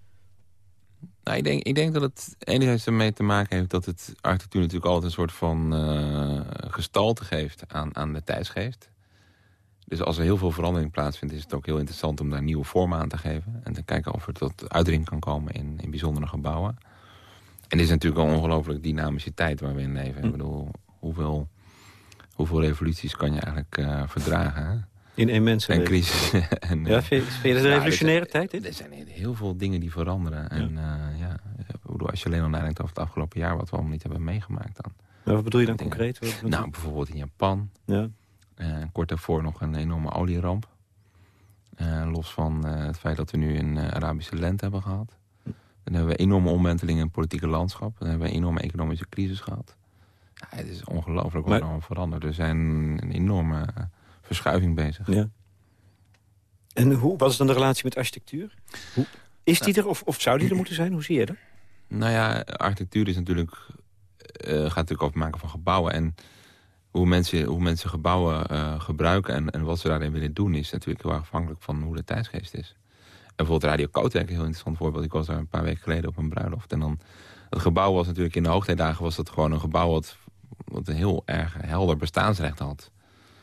Nou, ik, denk, ik denk dat het enerzijds ermee te maken heeft... dat het architectuur natuurlijk altijd een soort van eh, gestalte geeft aan, aan de tijdsgeest. Dus als er heel veel verandering plaatsvindt... is het ook heel interessant om daar nieuwe vormen aan te geven. En te kijken of er tot uitdrukking kan komen in, in bijzondere gebouwen. En dit is natuurlijk een ongelooflijk dynamische tijd waar we in leven. Hm. Ik bedoel, hoeveel, hoeveel revoluties kan je eigenlijk eh, verdragen? Hè? In één En mensenleven. crisis. en, Ja, eh, vind je, dat een Ja, revolutionaire tijd? Dit? er zijn heel veel dingen die veranderen. En eh, ja, ik bedoel, als je alleen al nadenkt over het afgelopen jaar... wat we allemaal niet hebben meegemaakt dan. Maar wat bedoel je dan Dingen. concreet? Wat- wat- Nou, bijvoorbeeld in Japan. ja. eh, kort daarvoor nog een enorme olieramp. Eh, los van eh, het feit dat we nu een eh, Arabische lente hebben gehad. Dan hebben we enorme omwentelingen in het politieke landschap. Dan hebben we een enorme economische crisis gehad. Ja, het is ongelooflijk wat er allemaal verandert. Er zijn een enorme eh, verschuiving bezig. ja. En hoe, wat is dan de relatie met architectuur? Hoe, is die er of, of zou die er moeten zijn? Hoe zie je dat? Nou ja, architectuur is natuurlijk, eh, gaat natuurlijk over het maken van gebouwen. En hoe mensen, hoe mensen gebouwen eh, gebruiken en, en wat ze daarin willen doen... is natuurlijk heel afhankelijk van hoe de tijdsgeest is. En bijvoorbeeld Radio Kootwijk, een heel interessant voorbeeld. Ik was daar een paar weken geleden op een bruiloft. En dan, het gebouw was natuurlijk in de hoogtijdagen... was dat gewoon een gebouw wat, wat een heel erg helder bestaansrecht had.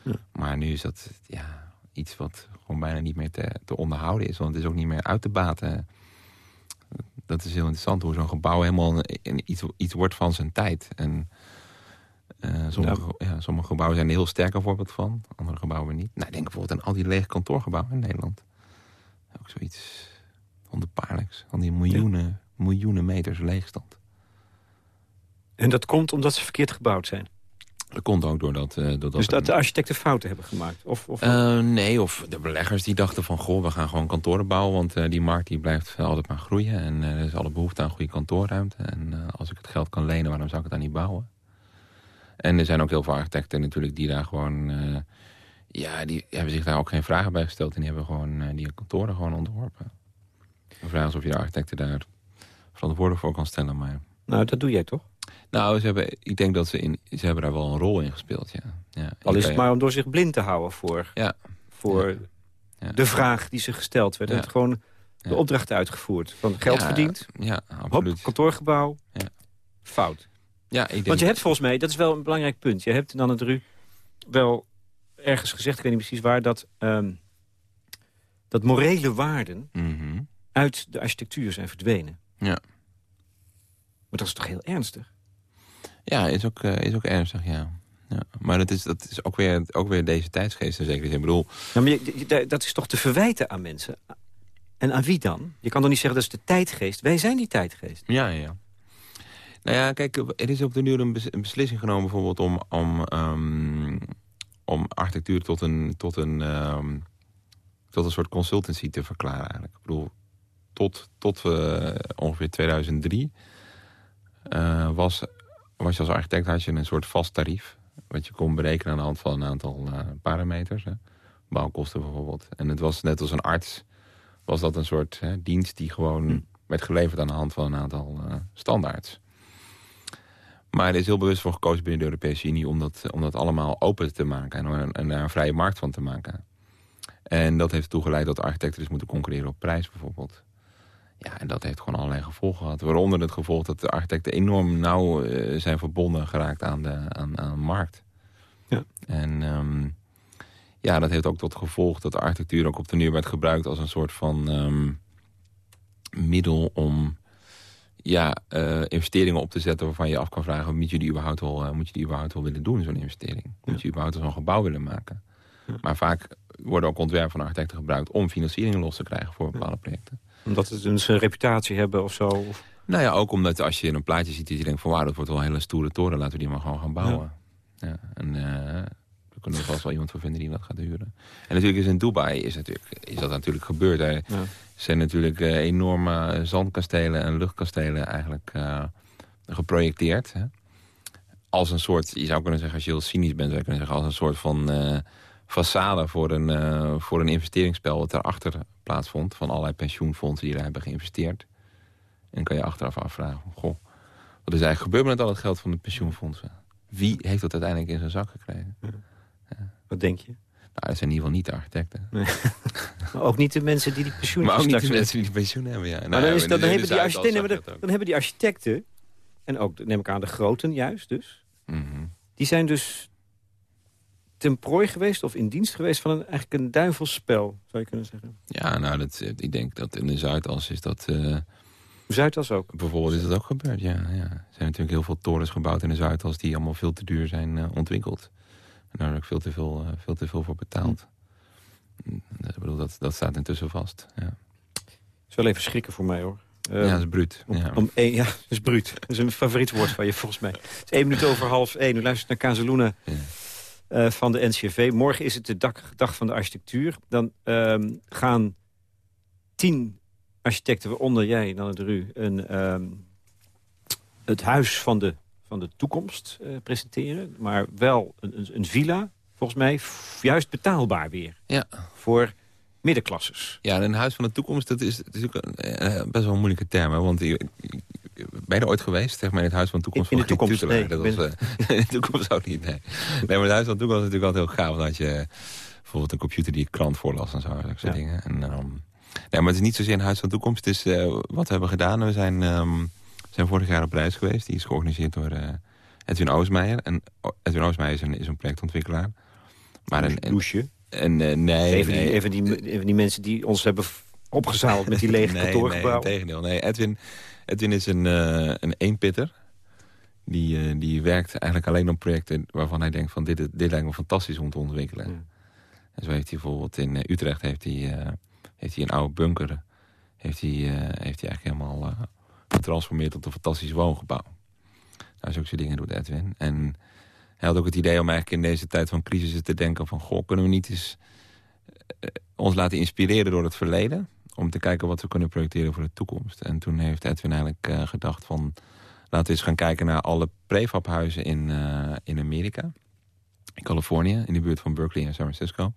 Ja. Maar nu is dat ja, iets wat gewoon bijna niet meer te, te onderhouden is. Want het is ook niet meer uit te baten dat is heel interessant hoe zo'n gebouw helemaal een, een- iets, iets wordt van zijn tijd. En eh, sommige, ja. sommige gebouwen zijn er heel sterk een voorbeeld van. Andere gebouwen niet. Nou, ik denk bijvoorbeeld aan al die lege kantoorgebouwen in Nederland. Ook zoiets wonderbaarlijks. Al die miljoenen, miljoenen meters leegstand. En dat komt omdat ze verkeerd gebouwd zijn. Dat komt ook doordat... eh doordat dus dat de architecten fouten hebben gemaakt. Of, of Eh, nee, of de beleggers die dachten van... goh, we gaan gewoon kantoren bouwen... want eh, die markt die blijft altijd maar groeien... en eh, er is alle behoefte aan goede kantoorruimte. En eh, als ik het geld kan lenen, waarom zou ik het dan niet bouwen? En er zijn ook heel veel architecten natuurlijk die daar gewoon... ja, die hebben zich daar ook geen vragen bij gesteld... en die hebben gewoon eh, die kantoren gewoon ontworpen. De vraag is of je de architecten daar verantwoordelijk voor kan stellen, maar... nou, dat doe jij toch? Nou, ze hebben, ik denk dat ze, in, ze hebben daar wel een rol in gespeeld, ja. ja Al is het maar om door zich blind te houden voor, Ja. voor Ja. de vraag die ze gesteld werd. En gewoon de opdracht uitgevoerd. Van geld verdiend, Ja, hop, absoluut. kantoorgebouw, Ja. fout. Ja, ik denk... Want je hebt volgens mij, dat is wel een belangrijk punt... je hebt dan het Ru wel ergens gezegd, ik weet niet precies waar... dat, ehm, dat morele waarden Mhm. uit de architectuur zijn verdwenen. Ja. Maar dat is toch heel ernstig? Ja, is ook, eh, is ook ernstig, ja. ja. Maar dat is, dat is ook, weer, ook weer deze tijdsgeest in zekere zin. Ik bedoel, Ja, maar je- dat is toch te verwijten aan mensen? En aan wie dan? Je kan toch niet zeggen dat is de tijdgeest? Wij zijn die tijdgeest. ja, ja. Nou ja, kijk, er is op de duur een, bes- een beslissing genomen bijvoorbeeld om, om, ehm, om architectuur tot een, tot, een, ehm, tot een soort consultancy te verklaren eigenlijk. Ik bedoel, tot, tot eh, ongeveer 2003 eh, was, was je als architect had je een soort vast tarief. Wat je kon berekenen aan de hand van een aantal eh, parameters. Hè. Bouwkosten bijvoorbeeld. En het was net als een arts, was dat een soort hè, dienst die gewoon werd geleverd aan de hand van een aantal standaards. Maar er is heel bewust voor gekozen binnen de Europese Unie om dat, om dat allemaal open te maken en, en daar een vrije markt van te maken. En dat heeft ertoe geleid dat architecten dus moeten concurreren op prijs bijvoorbeeld. Ja, en dat heeft gewoon allerlei gevolgen gehad. Waaronder het gevolg dat de architecten enorm nauw eh, zijn verbonden geraakt aan de, aan, aan de markt. Ja. En ehm, ja, dat heeft ook tot gevolg dat de architectuur ook op de nieuw werd gebruikt als een soort van... ehm, middel om ja, uh, investeringen op te zetten waarvan je af kan vragen... moet je die überhaupt wel, uh, moet je die überhaupt wel willen doen, zo'n investering? Ja. Moet je überhaupt zo'n gebouw willen maken? Ja. Maar vaak worden ook ontwerpen van architecten gebruikt... om financieringen los te krijgen voor bepaalde projecten. Omdat ze dus een reputatie hebben of zo? Of... Nou ja, ook omdat als je een plaatje ziet... dat je denkt van wauw, dat wordt wel een hele stoere toren... laten we die maar gewoon gaan bouwen. Ja. en er kunnen er vast wel iemand voor vinden die dat gaat huren. En natuurlijk is in Dubai is, natuurlijk, is dat natuurlijk gebeurd. Er zijn natuurlijk uh, enorme zandkastelen en luchtkastelen eigenlijk uh, geprojecteerd. Hè? Als een soort, je zou kunnen zeggen, als je heel cynisch bent... zou je kunnen zeggen, als een soort van uh, façade voor een, voor een investeringsspel... wat daarachter plaatsvond van allerlei pensioenfondsen die daar hebben geïnvesteerd. En dan kan je achteraf afvragen, goh, wat is eigenlijk gebeurd met al het geld van de pensioenfondsen? Wie heeft dat uiteindelijk in zijn zak gekregen? Wat denk je? Nou, dat zijn in ieder geval niet de architecten. Nee. maar ook niet de mensen die die pensioen Maar ook niet de mensen die die pensioen hebben, ja. Nou, maar dan, is, dan, dan, hebben die architecten, dan, dan, hebben die architecten... en ook, neem ik aan, de groten juist dus... Mm -hmm. die zijn dus ten prooi geweest of in dienst geweest van een, eigenlijk een duivelspel, zou je kunnen zeggen. Ja, nou, dat, ik denk dat in de Zuidas is dat... Uh, Zuidas ook? Bijvoorbeeld is dat ook gebeurd, ja, ja. Er zijn natuurlijk heel veel torens gebouwd in de Zuidas... die allemaal veel te duur zijn uh, ontwikkeld. En daar heb ik veel te veel, uh, veel, te veel voor betaald. Hm. Ik bedoel, dat, dat staat intussen vast, ja. is wel even schrikken voor mij, hoor. Um, ja, dat is bruut. Om, ja. Om één, ja, dat is bruut. Dat is een favoriet woord van je, volgens mij. Het is één minuut over half één. U luistert naar Kazeluna ja. uh, van de NCRV. Morgen is het de dag, dag van de architectuur. Dan um, gaan tien architecten, waaronder jij, dan het RU... Een, um, het huis van de, van de toekomst uh, presenteren. Maar wel een, een, een villa, volgens mij, juist betaalbaar weer. Ja. Voor middenklasses. Ja, een huis van de toekomst, dat is, dat is ook een, uh, best wel een moeilijke term. Hè? Want je, ben je er ooit geweest, zeg maar, in het huis van de toekomst? In, in de toekomst, nee. Dat was, uh, in de toekomst ook niet, nee. Nee, maar het huis van de toekomst is natuurlijk altijd heel gaaf. Dat je bijvoorbeeld een computer die je krant voorlas en zo, dat soort ja. dingen. En, um, nee, maar het is niet zozeer een huis van de toekomst. Het is uh, wat we hebben gedaan. We zijn, um, zijn vorig jaar op reis geweest. Die is georganiseerd door uh, Edwin Oosmeijer. En Edwin Oosmeijer is een, is een projectontwikkelaar. Maar een, een douche? En, uh, nee, even, nee. Die, even, die, even die mensen die ons hebben opgezadeld met die lege nee, kantoorgebouw. Nee, tegendeel. Nee, Edwin, Edwin is een, uh, een eenpitter. Die, uh, die werkt eigenlijk alleen op projecten waarvan hij denkt van dit, dit lijkt me fantastisch om te ontwikkelen. Ja. En zo heeft hij bijvoorbeeld in Utrecht heeft hij, heeft hij een oude bunker. Heeft hij, heeft hij eigenlijk helemaal getransformeerd tot een fantastisch woongebouw. Nou, zulke dingen doet Edwin. En hij had ook het idee om eigenlijk in deze tijd van crisis te denken van... goh, kunnen we niet eens uh, ons laten inspireren door het verleden... om te kijken wat we kunnen projecteren voor de toekomst. En toen heeft Edwin eigenlijk uh, gedacht van... laten we eens gaan kijken naar alle prefabhuizen in, uh, in Amerika. In Californië, in de buurt van Berkeley en San Francisco.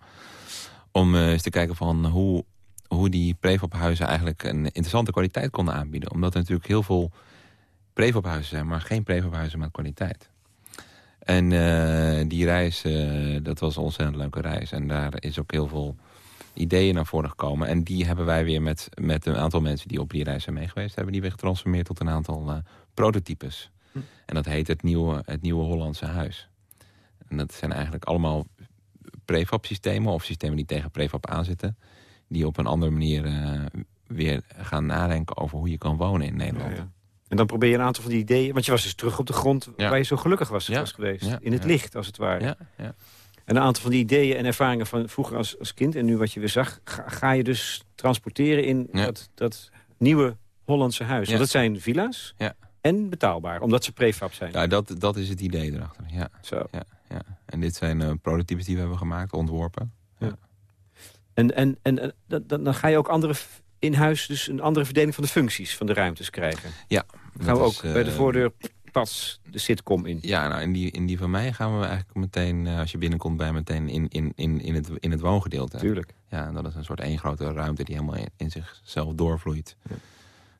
Om eens te kijken van hoe, hoe die prefabhuizen eigenlijk een interessante kwaliteit konden aanbieden. Omdat er natuurlijk heel veel prefabhuizen zijn... maar geen prefabhuizen met kwaliteit. En uh, die reis, uh, dat was een ontzettend leuke reis. En daar is ook heel veel ideeën naar voren gekomen. En die hebben wij weer met, met een aantal mensen die op die reis zijn meegeweest... hebben die weer getransformeerd tot een aantal uh, prototypes. Hm. En dat heet het nieuwe, het nieuwe Hollandse huis. En dat zijn eigenlijk allemaal prefab systemen... of systemen die tegen prefab aanzitten... die op een andere manier weer gaan nadenken over hoe je kan wonen in Nederland. Ja, ja. En dan probeer je een aantal van die ideeën... want je was dus terug op de grond ja. waar je zo gelukkig was, ja. was geweest. Ja. In het licht, als het ware. En een aantal van die ideeën en ervaringen van vroeger als, als kind... en nu wat je weer zag, ga, ga je dus transporteren in dat, dat nieuwe Hollandse huis. Want dat zijn villa's en betaalbaar, omdat ze prefab zijn. Ja, dat, dat is het idee erachter. Ja. Zo. Ja, ja. En dit zijn uh, prototypes die we hebben gemaakt, ontworpen. En, en, en, dan, dan ga je ook andere in huis dus een andere verdeling van de functies van de ruimtes krijgen. Ja. Gaan we ook is, bij de voordeur pas de sitcom in. Ja, nou, in die, in die van mij gaan we eigenlijk meteen, uh, als je binnenkomt bij meteen in, in, in, in, het, in het woongedeelte. Tuurlijk. Ja, en dat is een soort één grote ruimte die helemaal in, in zichzelf doorvloeit. Ja.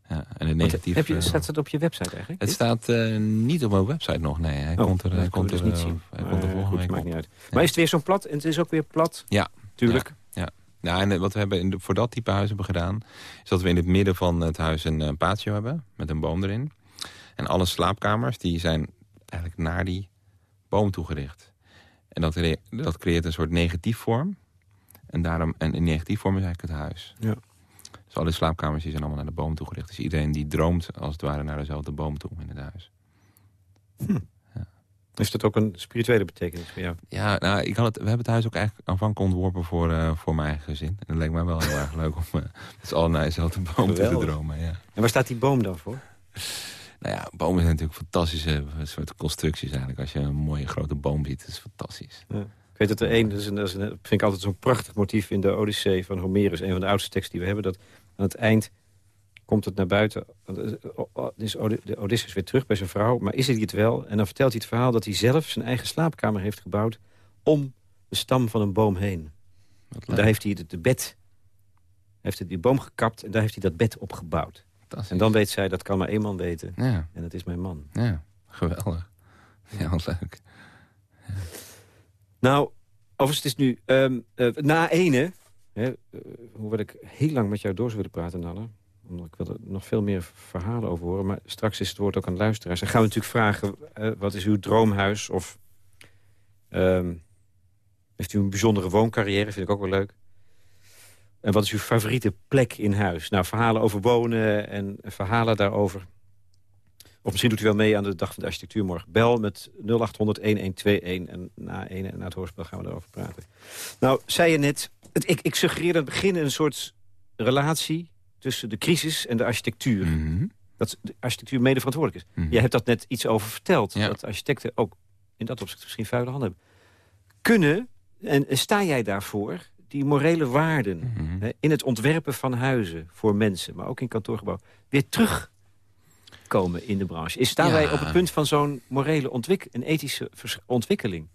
Ja, en het negatief, heb je, staat het op je website eigenlijk? Het staat uh, niet op mijn website nog, nee. Hij oh, komt er, hij komt er, dus niet zien. Hij komt er volgende week maakt niet uit. Maar is het weer zo'n plat en het is ook weer plat? Ja. Tuurlijk. Nou, en wat we hebben in de, voor dat type huis hebben gedaan... is dat we in het midden van het huis een, een patio hebben... met een boom erin. En alle slaapkamers die zijn eigenlijk naar die boom toegericht. En dat, dat creëert een soort negatief vorm. En daarom en in negatief vorm is eigenlijk het huis. Ja. Dus alle slaapkamers die zijn allemaal naar de boom toegericht. Dus iedereen die droomt als het ware naar dezelfde boom toe in het huis. Is dat ook een spirituele betekenis voor jou? Ja, nou, ik had het, we hebben het huis ook eigenlijk aanvankelijk ontworpen voor, eh, voor mijn eigen gezin. En dat leek mij wel heel erg leuk om uh, met z'n allen naar dezelfde boom te dromen. Ja. En waar staat die boom dan voor? Nou ja, bomen zijn natuurlijk fantastische soort constructies eigenlijk. Als je een mooie grote boom ziet, dat is fantastisch. Ik weet dat er één, dat, is een, dat, is een, dat vind ik altijd zo'n prachtig motief in de Odyssee van Homerus. Een van de oudste teksten die we hebben. Dat aan het eind komt het naar buiten. Dan is Odysseus weer terug bij zijn vrouw. Maar is hij het wel? En dan vertelt hij het verhaal dat hij zelf zijn eigen slaapkamer heeft gebouwd... om de stam van een boom heen. Daar heeft hij de, de bed... heeft hij die boom gekapt en daar heeft hij dat bed op gebouwd. Fantastisch. En dan weet zij, dat kan maar één man weten. Ja, En dat is mijn man. ja, geweldig. Ja, wat leuk. Nou, overigens, het is nu ehm, eh, na ene... Hè, eh, hoewel ik heel lang met jou door zou willen praten, Nanne. Omdat ik wil er nog veel meer verhalen over horen. Maar straks is het woord ook aan luisteraars. Dan gaan we natuurlijk vragen, eh, wat is uw droomhuis? Of ehm, heeft u een bijzondere wooncarrière? Vind ik ook wel leuk. En wat is uw favoriete plek in huis? Nou, verhalen over wonen en verhalen daarover. Of misschien doet u wel mee aan de Dag van de Architectuur morgen. Bel met 0800-1121 en na, ene, en na het hoorspel gaan we daarover praten. Nou, zei je net, ik, ik suggereerde aan het begin een soort relatie... tussen de crisis en de architectuur. Mhm. Dat de architectuur mede verantwoordelijk is. Mhm. Jij hebt dat net iets over verteld. Ja. Dat architecten ook in dat opzicht misschien vuile handen hebben. Kunnen, en sta jij daarvoor, die morele waarden... Mhm. hè, in het ontwerpen van huizen voor mensen... maar ook in kantoorgebouw, weer terugkomen in de branche? Is, staan Ja. wij op het punt van zo'n morele ontwik een ethische ontwikkeling?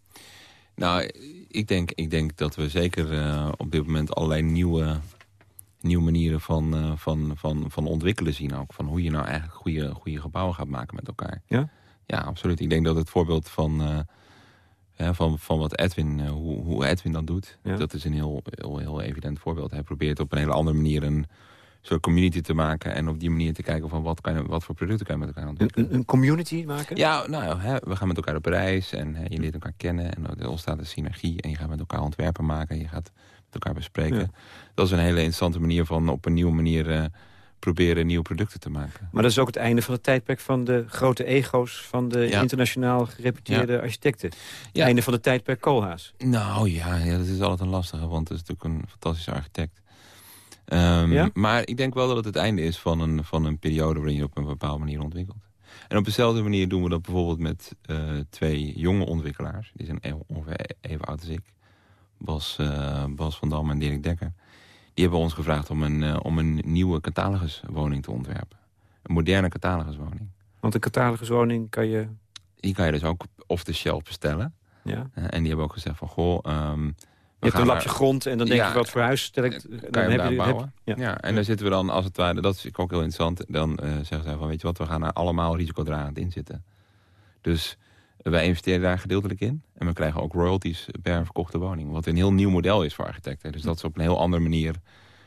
Nou, ik denk, ik denk dat we zeker eh, op dit moment allerlei nieuwe, nieuwe manieren van, eh, van, van, van ontwikkelen zien ook. Van hoe je nou eigenlijk goede, goede gebouwen gaat maken met elkaar. Ja? Ja, absoluut. Ik denk dat het voorbeeld van, eh, van, van wat Edwin, eh, hoe, hoe Edwin dat doet, Ja. dat is een heel, heel, heel evident voorbeeld. Hij probeert op een hele andere manier een soort community te maken en op die manier te kijken van wat, kan je, wat voor producten kan je met elkaar ontwikkelen. een, een community maken? Ja, nou, hè, we gaan met elkaar op reis en hè, je leert elkaar kennen. En er ontstaat een synergie en je gaat met elkaar ontwerpen maken. En je gaat elkaar bespreken. Ja. Dat is een hele interessante manier van op een nieuwe manier eh, proberen nieuwe producten te maken. Maar dat is ook het einde van het tijdperk van de grote ego's... van de Ja. internationaal gereputeerde architecten. Ja. Einde van het tijdperk Koolhaas. Nou ja, ja, dat is altijd een lastige, want het is natuurlijk een fantastische architect. Ehm? Maar ik denk wel dat het het einde is van een, van een periode waarin je op een bepaalde manier ontwikkelt. En op dezelfde manier doen we dat bijvoorbeeld met eh, twee jonge ontwikkelaars. Die zijn ongeveer even oud als ik. Bas, eh, Bas van Dam en Dirk Dekker. Die hebben ons gevraagd om een, eh, om een nieuwe cataloguswoning te ontwerpen. Een moderne cataloguswoning. Want een cataloguswoning kan je... Die kan je dus ook off the shelf bestellen. Ja. Eh, en die hebben ook gezegd van, goh... ehm, we Je hebt een lapje grond en dan denk Ja. je wat voor huis stel ik. kan je Dan heb daar je, bouwen. heb- ja. en dan zitten we dan als het ware, dat is ook heel interessant. Dan zeggen zij van, weet je wat, we gaan er allemaal risicodragend in zitten. Dus wij investeren daar gedeeltelijk in. En we krijgen ook royalties per verkochte woning. Wat een heel nieuw model is voor architecten. Dus dat ze op een heel andere manier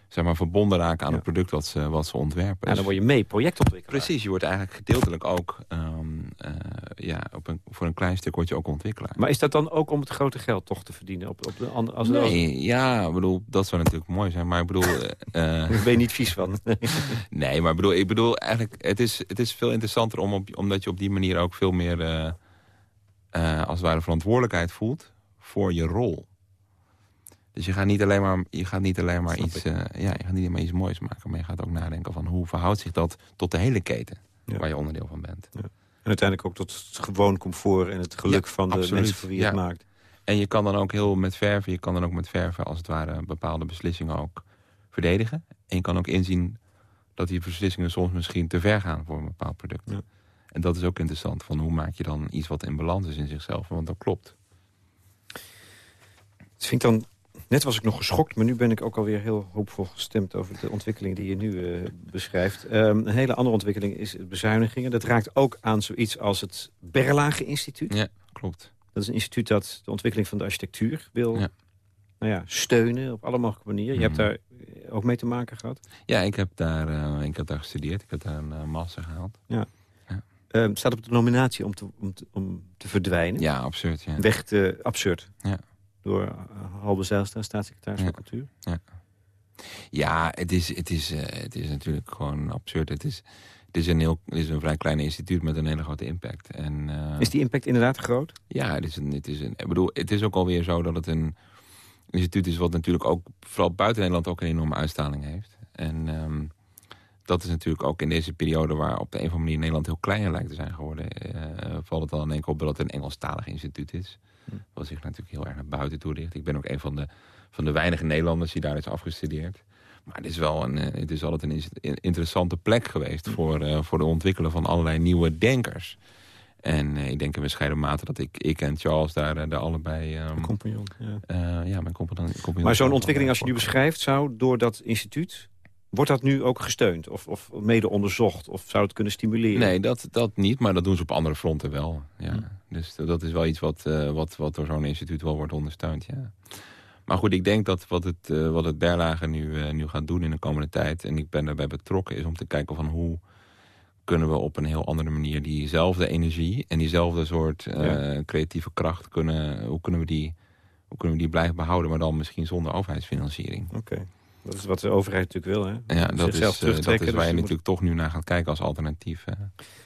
zeg maar, verbonden raken aan Ja. het product wat ze, wat ze ontwerpen. Ja, dan Dus- word je mee projectontwikkelaar. Precies, je wordt eigenlijk gedeeltelijk ook, ehm, eh, ja, op een, voor een klein stuk word je ook ontwikkelaar. Maar is dat dan ook om het grote geld toch te verdienen? Op, op de andere, als, als- Nee, ja, ik bedoel, dat zou natuurlijk mooi zijn. Maar ik bedoel, eh, eh, daar ben je niet vies van. Nee, maar ik bedoel, ik bedoel eigenlijk, het is, het is veel interessanter om op, omdat je op die manier ook veel meer, eh, eh, als het ware, verantwoordelijkheid voelt voor je rol. Dus je gaat niet alleen maar, je gaat niet alleen maar Snap iets, eh, ja, je gaat niet alleen maar iets moois maken, maar je gaat ook nadenken van hoe verhoudt zich dat tot de hele keten Ja. waar je onderdeel van bent. En uiteindelijk ook tot het gewoon comfort en het geluk Ja, van de absoluut. mensen voor wie je het Ja. maakt. En je kan dan ook heel met verven, je kan dan ook met verven als het ware bepaalde beslissingen ook verdedigen. En je kan ook inzien dat die beslissingen soms misschien te ver gaan voor een bepaald product. Ja. En dat is ook interessant, van hoe maak je dan iets wat in balans is in zichzelf, want dat klopt. Het vind ik dan, net was ik nog geschokt, maar nu ben ik ook alweer heel hoopvol gestemd over de ontwikkeling die je nu eh, beschrijft. Ehm, een hele andere ontwikkeling is bezuinigingen. Dat raakt ook aan zoiets als het Berlage Instituut. Ja, klopt. Dat is een instituut dat de ontwikkeling van de architectuur wil Ja. Nou ja, steunen op alle mogelijke manieren. Je hebt Mhm. daar eh, ook mee te maken gehad. Ja, ik heb daar, eh, ik heb daar gestudeerd, ik heb daar een master gehaald. Ehm, het staat op de nominatie om te, om te, om te verdwijnen. Ja, absurd, ja. Weg te absurd. Ja. Door uh, Halbe Zijlstra, staatssecretaris Ja. van Cultuur. Ja, het is, het is, het is natuurlijk gewoon absurd. Het is, het is een, heel, het is een vrij klein instituut met een hele grote impact. En, uh, is die impact inderdaad groot? Ja, het is, een, het, is een, ik bedoel, het is ook alweer zo dat het een instituut is... wat natuurlijk ook vooral buiten Nederland ook een enorme uitstraling heeft. En um, dat is natuurlijk ook in deze periode... waar op de een of andere manier Nederland heel klein lijkt te zijn geworden... Uh, valt het al in één keer op dat het een Engelstalig instituut is. Hm. Wat zich natuurlijk heel erg naar buiten toe richt. Ik ben ook een van de, van de weinige Nederlanders die daar is afgestudeerd. Maar het is wel een, eh, het is altijd een interessante plek geweest... voor, uh, voor de ontwikkelen van allerlei nieuwe denkers. En uh, ik denk in bescheiden mate dat ik, ik en Charles daar, daar allebei... Um, compagnon, ja. ja, mijn compagnon. compagnon maar zo'n ontwikkeling als je nu beschrijft... zou door dat instituut... Wordt dat nu ook gesteund of, of mede onderzocht? Of zou het kunnen stimuleren? Nee, dat, dat niet, maar dat doen ze op andere fronten wel. Ja. Hm. Dus dat is wel iets wat, wat, wat door zo'n instituut wel wordt ondersteund, ja. Maar goed, ik denk dat wat het, uh, wat het Berlage nu, uh, nu gaat doen in de komende tijd... en ik ben daarbij betrokken, is om te kijken van hoe kunnen we op een heel andere manier... diezelfde energie en diezelfde soort ja. creatieve kracht... Kunnen, hoe, kunnen we die, hoe kunnen we die blijven behouden... maar dan misschien zonder overheidsfinanciering. Oké. Okay. Dat is wat de overheid natuurlijk wil, hè? Ja, dat is, dat is waar dus je natuurlijk toch nu naar gaat kijken als alternatief. Hè.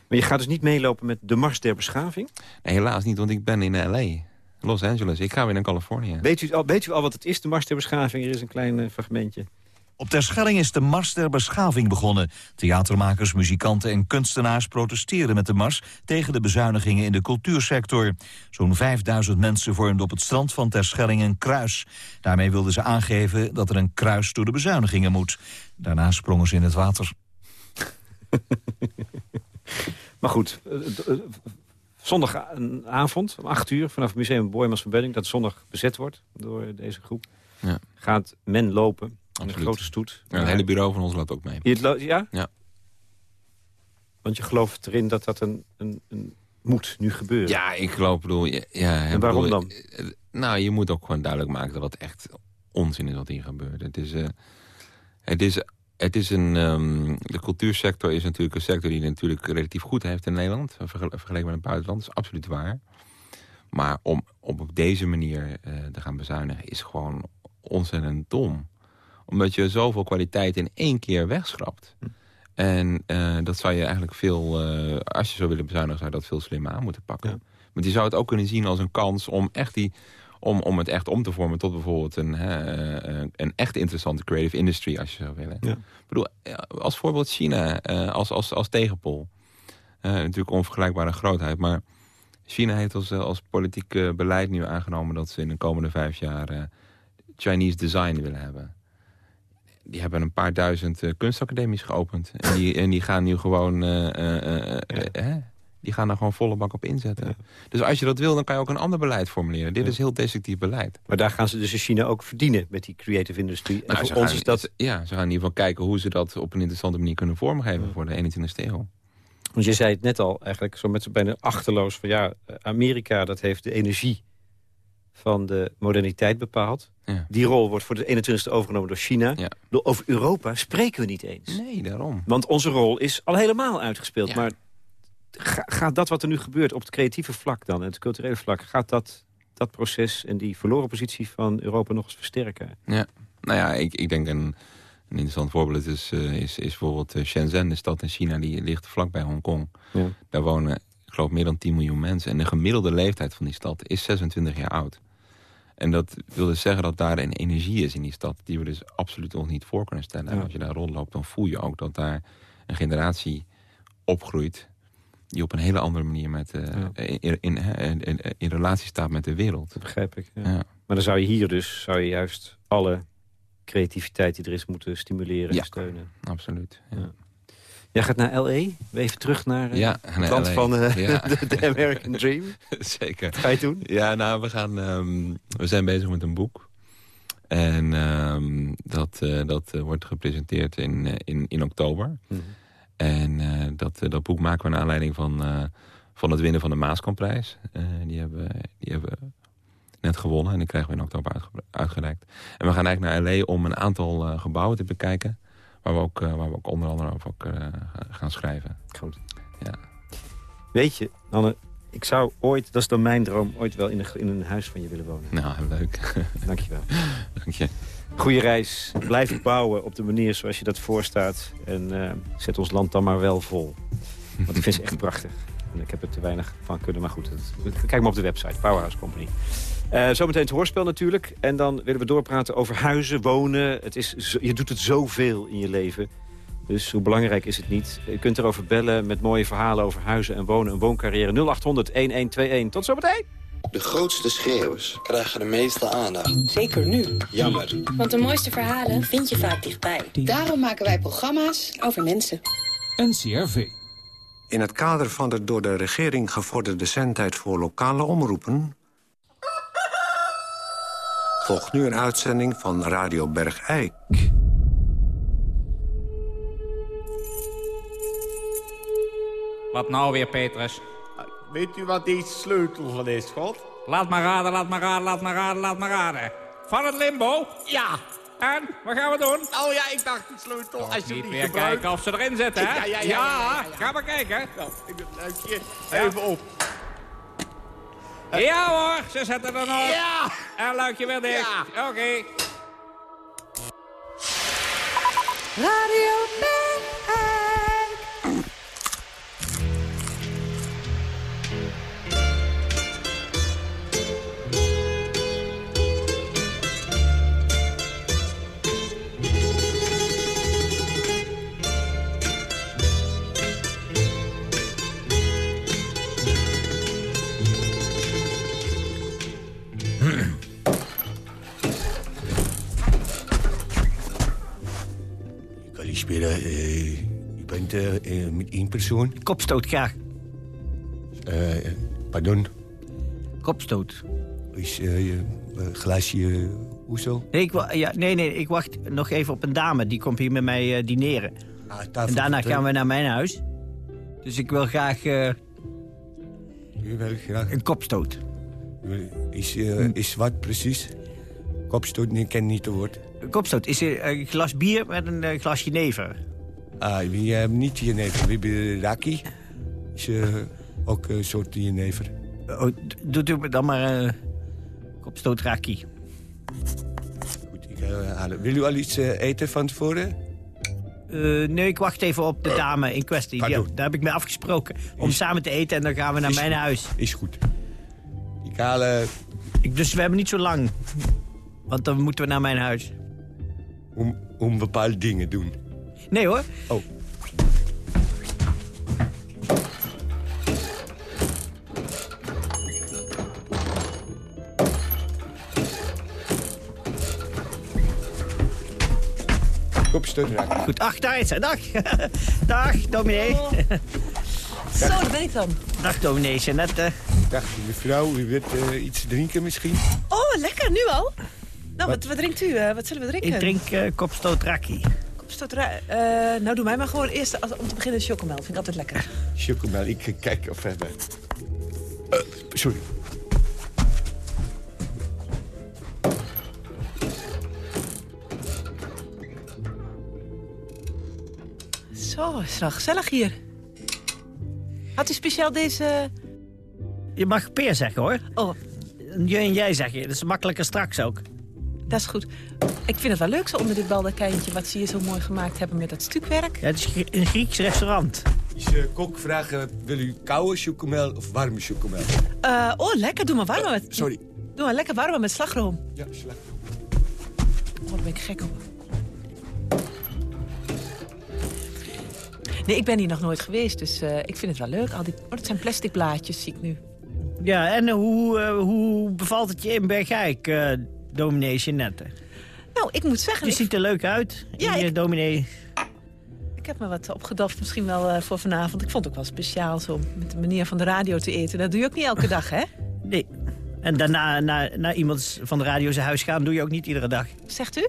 Maar je gaat dus niet meelopen met de Mars der Beschaving? Nee, helaas niet, want ik ben in L.A., Los Angeles. Ik ga weer naar Californië. Weet u, al, weet u al wat het is, de Mars der Beschaving? Er is een klein uh, fragmentje. Op Terschelling is de Mars der Beschaving begonnen. Theatermakers, muzikanten en kunstenaars protesteren met de mars... tegen de bezuinigingen in de cultuursector. Zo'n 5000 mensen vormden op het strand van Terschelling een kruis. Daarmee wilden ze aangeven dat er een kruis door de bezuinigingen moet. Daarna sprongen ze in het water. maar goed, eh, zondagavond om 8 uur vanaf het Museum Boijmans van Bedding... dat zondag bezet wordt door deze groep, ja. gaat men lopen. Een grote stoet. Ja, het hele bureau van ons loopt ook mee. Je ja? Ja. Want je gelooft erin dat dat een, een, een moet nu gebeuren. Ja, ik geloof, bedoel... Ja, ja en waarom bedoel, dan? Eh, nou, je moet ook gewoon duidelijk maken dat het echt onzin is wat hier gebeurt. Het is... Uh, het is het is een, um, de cultuursector is natuurlijk een sector die natuurlijk relatief goed heeft in Nederland. Vergeleken met het buitenland, dat is absoluut waar. Maar om, om op deze manier uh, te gaan bezuinigen is gewoon ontzettend dom. Omdat je zoveel kwaliteit in één keer wegschrapt. Hm. En uh, dat zou je eigenlijk veel, uh, als je zou willen bezuinigen, zou je dat veel slimmer aan moeten pakken. Ja. Want je zou het ook kunnen zien als een kans om echt die om, om het echt om te vormen tot bijvoorbeeld een, uh, een echt interessante creative industry, als je zou willen. Ja. Ik bedoel, als voorbeeld China als, als, als tegenpol. natuurlijk onvergelijkbare grootheid, maar China heeft als, als politiek beleid nu aangenomen dat ze in de komende vijf jaar Chinese design willen hebben. Die hebben een paar duizend kunstacademies geopend. En die, en die gaan nu gewoon... Ja die gaan daar gewoon volle bak op inzetten. Dus als je dat wil, dan kan je ook een ander beleid formuleren. Dit is heel destructief beleid. Maar daar gaan ze dus in China ook verdienen met die creative industry. Nou, en voor ons is dat... Ja, ze gaan in ieder geval kijken hoe ze dat op een interessante manier kunnen vormgeven voor de 21ste eeuw. Want je zei het net al, eigenlijk zo met bijna achterloos van ja, Amerika dat heeft de energie van de moderniteit bepaald. Ja. Die rol wordt voor de 21ste overgenomen door China. Ja. Over Europa spreken we niet eens. Nee, daarom. Want onze rol is al helemaal uitgespeeld. Ja. Maar gaat dat wat er nu gebeurt op het creatieve vlak dan... en het culturele vlak, gaat dat, dat proces en die verloren positie van Europa nog eens versterken? Ja, nou ja, ik, ik denk een, een interessant voorbeeld is, uh, is, is bijvoorbeeld uh, Shenzhen, de stad in China, die ligt vlakbij Hongkong. Ja. Daar wonen, ik geloof, meer dan 10 miljoen mensen. En de gemiddelde leeftijd van die stad is 26 jaar oud. En dat wil dus zeggen dat daar een energie is in die stad... die we dus absoluut nog niet voor kunnen stellen. En als je daar rondloopt, dan voel je ook dat daar een generatie opgroeit die op een hele andere manier met, uh, in, in, in, in, relatie staat met de wereld. Dat begrijp ik. Maar dan zou je hier dus zou je juist alle creativiteit die er is moeten stimuleren en steunen. absoluut. Ja. Jij gaat naar L.A. Even terug naar uh, ja, het land van uh, de, de, American Dream. Zeker. Wat ga je doen? Ja, nou, we, gaan, um, we zijn bezig met een boek. En um, dat, uh, dat wordt gepresenteerd in, in, in oktober. Mm -hmm. En dat, dat boek maken we naar aanleiding van, van het winnen van de Maaskamprijs. die, hebben, die hebben net gewonnen en die krijgen we in oktober uitge uitgereikt. En we gaan eigenlijk naar L.A. om een aantal gebouwen te bekijken... waar we ook, waar we ook onder andere over ook, gaan schrijven. Goed. Ja. Weet je, Anne, ik zou ooit, dat is dan mijn droom... ooit wel in een, in een huis van je willen wonen. Nou, leuk. Dankjewel. Dank je. Goeie reis. Blijf bouwen op de manier zoals je dat voorstaat. En eh, zet ons land dan maar wel vol. Want ik vind ze echt prachtig. En ik heb er te weinig van kunnen, maar goed. Het, kijk maar op de website, Powerhouse Company. Uh, zometeen het hoorspel natuurlijk. En dan willen we doorpraten over huizen, wonen. Het is, je doet het zoveel in je leven. Dus hoe belangrijk is het niet? Je kunt erover bellen met mooie verhalen over huizen en wonen. Een wooncarrière 0800-1121. Tot zometeen! De grootste schreeuwers krijgen de meeste aandacht. Zeker nu. Jammer. Want de mooiste verhalen vind je vaak dichtbij. Daarom maken wij programma's over mensen. NCRV. In het kader van de door de regering gevorderde zendtijd voor lokale omroepen... volgt nu een uitzending van Radio Bergijk. Wat nou weer, Petrus? Weet u wat deze sleutel van is, God? Laat maar raden, laat maar raden, laat maar raden, laat maar raden. Van het limbo? Ja. En, wat gaan we doen? Oh ja, ik dacht die sleutel, Toch als je niet die weer gebruikt. kijken of ze erin zitten, hè? Ja, ja, ja, ja, ja, ja. ga maar kijken. Nou, ik even op. Ja hoor, ze zetten er nog. Ja! En luikje weer dicht. Ja. Oké. Radio Kalispera, uh, je bent uh, met één persoon. Kopstoot graag. Pardon? Kopstoot. Is je glaasje hoezo? Nee, ik, ja, nee, nee, ik wacht nog even op een dame. Die komt hier met mij dineren. Ah, en daarna gaan we naar mijn huis. Dus ik wil graag... Wil graag... Een kopstoot. Is, is wat precies? Kopstoot, ik ken niet het woord. Kopstoot is een glas bier met een uh, glas jenever. Ah, we hebben niet jenever. We hebben raki. Is uh, ook een soort jenever. Oh, doet u dan maar een uh, kopstoot raki. Goed, ik ga halen. Wil u al iets eten van tevoren? nee, ik wacht even op de dame in kwestie. Die, daar heb ik mee afgesproken. Om is, samen te eten en dan gaan we naar mijn huis. Is goed. Ik haal... Ik, dus we hebben niet zo lang. Want dan moeten we naar mijn huis. Om, om bepaalde dingen doen? Nee hoor. Oh. Goed, ach, daar is hij. Dag. Dag, dominee. Oh. Zo, daar ben ik dan. Dag, dominee Jeannette. Dag, mevrouw. U wilt uh, iets drinken misschien? Oh, lekker. Nu al? Nou, wat, wat drinkt u? Uh, wat zullen we drinken? Ik drink uh, kopstoot raki. Kopstoot uh, Nou, doe mij maar gewoon eerst als, om te beginnen chocomel. Vind ik altijd lekker. Chocomel, ik kijk of verder. Uh, sorry. Zo, is het wel gezellig hier. Had u speciaal deze... Je mag peer zeggen, hoor. Oh. Je en jij zeggen. Dat is makkelijker straks ook. Dat is goed. Ik vind het wel leuk zo onder dit baldakijntje... wat ze hier zo mooi gemaakt hebben met dat stukwerk. Ja, het is een Grieks restaurant. Is uh, kok vragen, wil u koude chocomel of warme chocomel? Uh, oh, lekker. Doe maar warme. Met, uh, sorry. Doe maar lekker warme met slagroom. Ja, slagroom. Oh, daar ben ik gek op. Nee, ik ben hier nog nooit geweest, dus uh, ik vind het wel leuk. Al die, oh, dat zijn plastic blaadjes, zie ik nu. Ja, en hoe, uh, hoe bevalt het je in Bergijk, uh, dominee Jeannette? Nou, ik moet zeggen... Je ik... ziet er leuk uit, ja, je ik... dominee. Ik heb me wat opgedaft misschien wel voor vanavond. Ik vond het ook wel speciaal zo met de manier van de radio te eten. Dat doe je ook niet elke dag, hè? Nee. En daarna naar, naar iemand van de radio zijn huis gaan doe je ook niet iedere dag. Zegt u?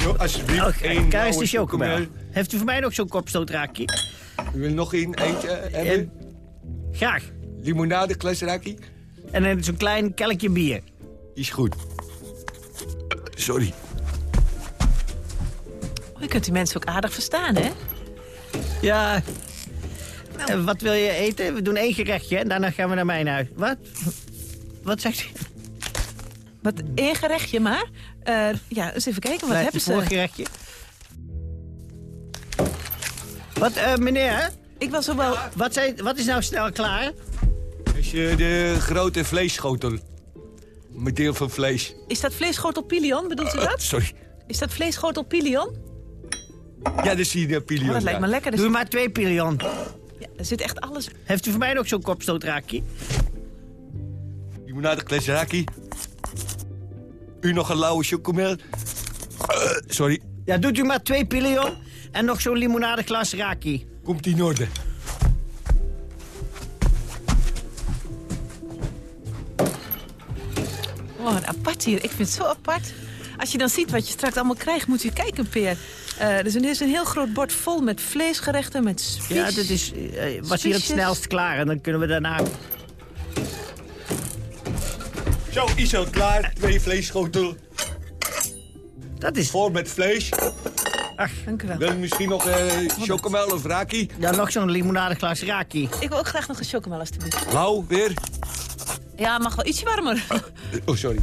Zo, alsjeblieft. Oh, Daar is de chocomel. Heeft u voor mij nog zo'n kopstootraki? U wil nog een eentje hebben? En, graag. Limonade, klasraki? En zo'n klein kelkje bier. Is goed. Sorry. Oh, je kunt die mensen ook aardig verstaan, hè? Ja. Nou. Wat wil je eten? We doen één gerechtje en daarna gaan we naar mijn huis. Wat? wat zegt u? Wat, één gerechtje maar. Eh, ja, eens even kijken, wat hebben ze? voorgerechtje. Wat, eh, meneer? Ik was zo wel... Wat, zijn, wat is nou snel klaar? Is eh, de grote vleesschotel. Met deel van vlees. Is dat vleesschotel pilion, bedoelt u dat? Sorry. Is dat vleesschotel pilion? Ja, dat is die uh, pilion. Oh, dat lijkt me lekker. Dus- Doe maar twee pilion. Ja, er zit echt alles... Heeft u voor mij nog zo'n kopstootraakje? Limonade glazeraki. U nog een lauwe chocomel? Eh, sorry. Ja, doet u maar twee pilion en nog zo'n limonadeglas raki. Komt in orde. Wat apart hier. Ik vind het zo apart. Als je dan ziet wat je straks allemaal krijgt, moet je kijken, Peer. Eh, er is een, er is een heel groot bord vol met vleesgerechten, met spies. Ja, dat is, was hier het snelst klaar. En dan kunnen we daarna... Zo, is al klaar. Twee vleesschotel. Dat is... Vol met vlees. Ach, dank u wel. Wil je misschien nog eh chocomel of raki? Ja, nog zo'n limonadeglas raki. Ik wil ook graag nog een chocomel, alstublieft. Lauw, weer? Ja, mag wel ietsje warmer. Oh, sorry.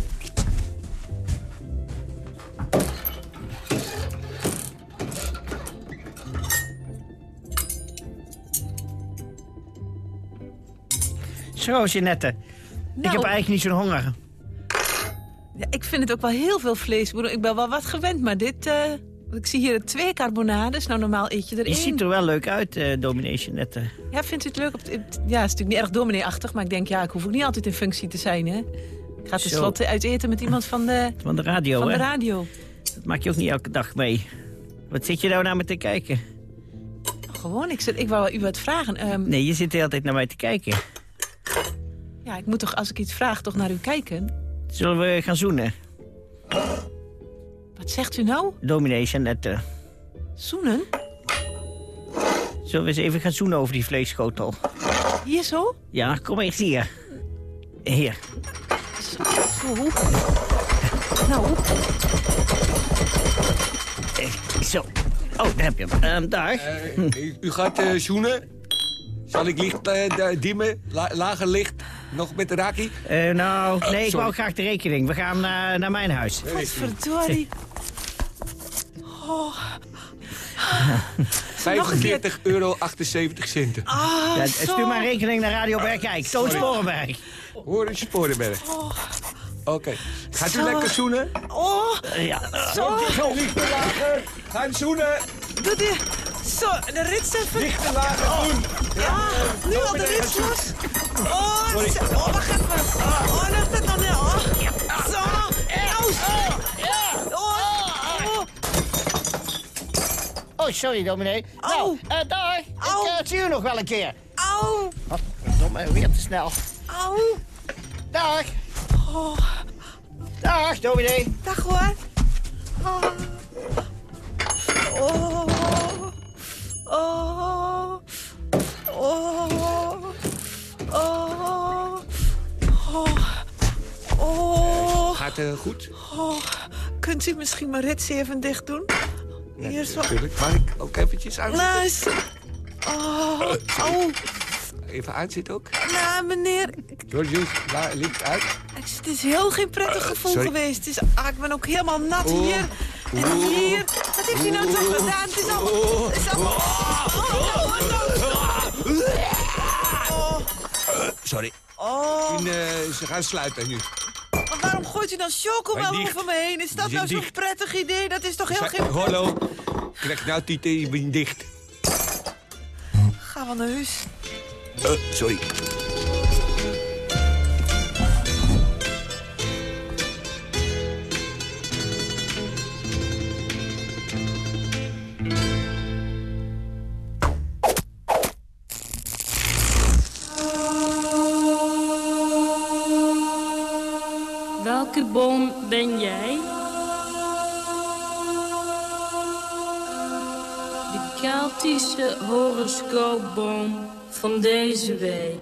Zo, Jeanette. Ik Nou. heb eigenlijk niet zo'n honger. Ja, ik vind het ook wel heel veel vlees. Ik ben wel wat gewend, maar dit... eh, ik zie hier twee carbonades. Nou, normaal eet je er Je één. ziet er wel leuk uit, eh dominee Jeanette. Ja, vindt u het leuk? Ja, het is natuurlijk niet erg dominee-achtig, maar ik denk, ja, ik hoef ook niet altijd in functie te zijn, hè? Ik ga tenslotte uit eten met iemand van de, Van de radio, van de radio. Dat maak je ook niet elke dag mee. Wat zit je nou naar me te kijken? Gewoon, ik, zit, ik wou u wat vragen. Ehm, Nee, je zit de hele tijd naar mij te kijken. Ja, ik moet toch, als ik iets vraag, toch naar u kijken? Zullen we gaan zoenen? Wat zegt u nou? Dominee Jeanette. Zoenen? Zullen we eens even gaan zoenen over die vleesschotel? Hier zo? Ja, kom eens hier. Hier. Zo. Nou, Eh, Zo. Oh, daar heb je hem. Ehm, daar. Eh, u- gaat eh, zoenen? Zal ik licht eh, da- dimmen? La- lager licht? Nog met de raki? Eh, nou, nee, ik wou graag de rekening. We gaan naar, naar mijn huis. wat verdorie. Oh. 45 euro 78 centen. Ah, Ja, stuur maar een rekening naar Radio Bergijk. Toon Sporenberg. Hoor eens Sporenberg. Oké. Gaat u Zo. lekker zoenen? Oh, Ja. zo. Zo, licht lager. Gaan zoenen. Doe die. Zo, de rits even. Licht lager doen. Ja, nu al de rits los. Oh, oh wacht even. Oh, lucht het dan. Oh. Zo. Au. Oh. Oh. Oh, sorry, dominee. Nou, eh daar. Ik eh, zie u nog wel een keer. Au. Oh, verdomme, weer te snel. Au. Dag. Oh. Dag, dominee. Dag hoor. Oh. Oh. Oh. Oh. Oh. Oh. Oh. Gaat het goed? Oh. Kunt u misschien mijn rits even dicht doen? Hier zo. Natuurlijk. Mag ik ook eventjes uitzitten? Nou, is- Oh. Even uitzitten ook? Nou, meneer. Georgius, la- licht uit. Het is heel geen prettig gevoel geweest. Het is, ah, ik ben ook helemaal nat Oh. hier. En hier. Wat heeft u nou toch gedaan? Het is allemaal... Het is allemaal... Oh, oh, oh, oh. Sorry. Oh, En, eh, ze gaan sluiten nu. Waarom gooit u dan chocomel over me heen? Is dat Die nou zo'n prettig idee? Dat is toch heel geen... Hallo. Krijg nou je bent dicht. Ga van naar huis. Eh, sorry. Horoscoopboom van deze week.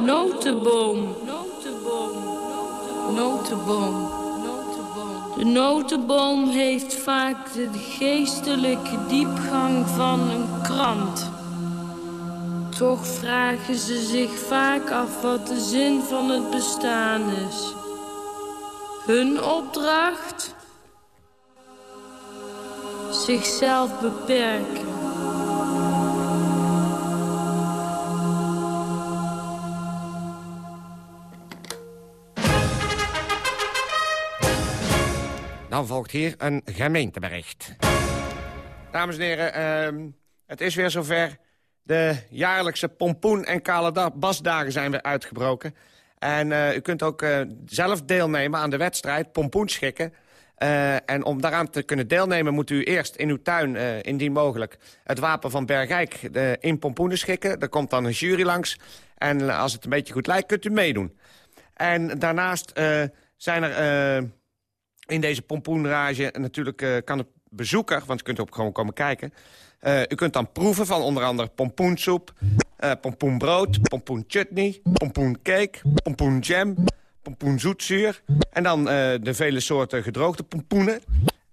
Notenboom. Notenboom. Notenboom. De notenboom heeft vaak de geestelijke diepgang van een krant. Toch vragen ze zich vaak af wat de zin van het bestaan is. Hun opdracht? Zichzelf beperken. Hier een gemeentebericht. Dames en heren, ehm, het is weer zover. De jaarlijkse pompoen- en kale basdagen zijn weer uitgebroken. En uh, u kunt ook uh, zelf deelnemen aan de wedstrijd pompoen schikken. Uh, en om daaraan te kunnen deelnemen moet u eerst in uw tuin, indien mogelijk... het wapen van Bergijk in pompoenen schikken. Er komt dan een jury langs. En als het een beetje goed lijkt, kunt u meedoen. En daarnaast zijn er in deze pompoenrage natuurlijk kan het bezoeker... want u kunt ook gewoon komen kijken... Uh, u kunt dan proeven van onder andere pompoensoep, uh, pompoenbrood, pompoenchutney, pompoencake, pompoenjam, pompoenzoetzuur. En dan de vele soorten gedroogde pompoenen.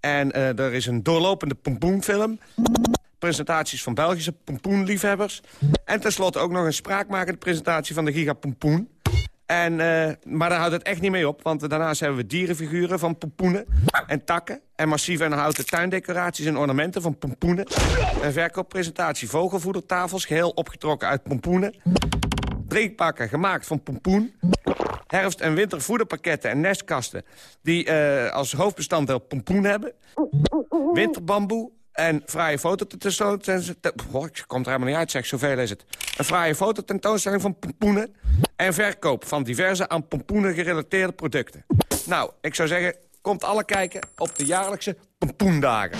En er is een doorlopende pompoenfilm. Presentaties van Belgische pompoenliefhebbers. En tenslotte ook nog een spraakmakende presentatie van de Giga Pompoen. En, uh, maar daar houdt het echt niet mee op, want daarnaast hebben we dierenfiguren van pompoenen en takken... en massieve en houten tuindecoraties en ornamenten van pompoenen. Een verkooppresentatie vogelvoedertafels, geheel opgetrokken uit pompoenen. Drinkpakken gemaakt van pompoen. Herfst- en wintervoederpakketten en nestkasten... die uh, als hoofdbestanddeel pompoen hebben. Winterbamboe, en fraaie fototentoonstelling... Oh, ik kom er helemaal niet uit, zeg, zoveel is het. Een fraaie fototentoonstelling van pompoenen... en verkoop van diverse aan pompoenen gerelateerde producten. Nou, ik zou zeggen, komt alle kijken op de jaarlijkse pompoendagen.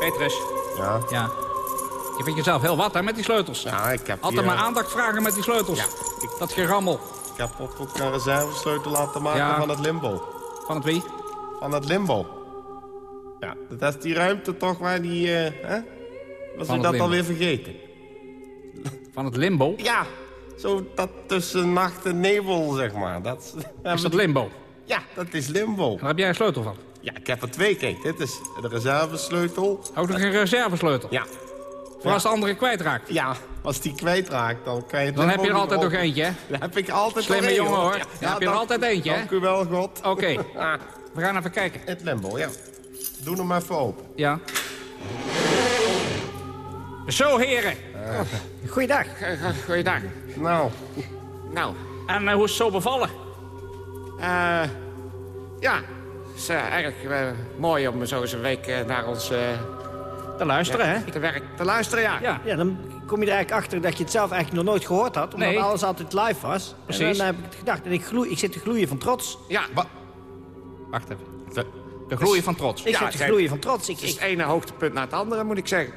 Petrus. Ja? Ja. Je vindt jezelf heel wat, hè, met die sleutels. Ja, ik heb Altijd hier... maar aandacht vragen met die sleutels. Ja. Ik... Dat gerammel. Ik heb op ook een reservesleutel laten maken Ja. van het limbo. Van het wie? Van het limbo. Ja, dat is die ruimte toch waar die... eh hè? Was Van dat limbo. alweer vergeten? Van het limbo? Ja, zo dat tussen nacht en nevel, zeg maar. Dat, Is dat limbo? Ja, dat is limbo. Daar heb jij een sleutel van. Ja, ik heb er twee. Kijk, dit is de reservesleutel. Ook nog een reservesleutel? Ja. Voor als de andere kwijtraakt? Ja, als die kwijtraakt, dan kan je het Dan heb je er altijd nog eentje, hè? Dan heb ik altijd Slimme jongen, hoor. Ja, Dan heb je er altijd eentje, hè? Dank u wel, God. Oké. Ah, We gaan even kijken. het limbo, ja. Doe hem even open. Ja. Zo, heren. Goeiedag. Goeiedag. Nou, Nou, En eh, hoe is het zo bevallen? eh ja, is eh, erg eh, mooi om zo eens een week eh, naar ons... eh, Te luisteren, ja, hè? Te werk te luisteren, ja. Ja. Ja, dan kom je er eigenlijk achter dat je het zelf eigenlijk nog nooit gehoord had. Omdat Nee. alles altijd live was. Precies. En dan heb ik het gedacht. En ik, gloei, ik zit te gloeien van trots. Ja, Wacht even. De gloeien van trots. Ik Ja, zit te gloeien van trots. Ik, het is ik, het ene hoogtepunt na het andere, moet ik zeggen.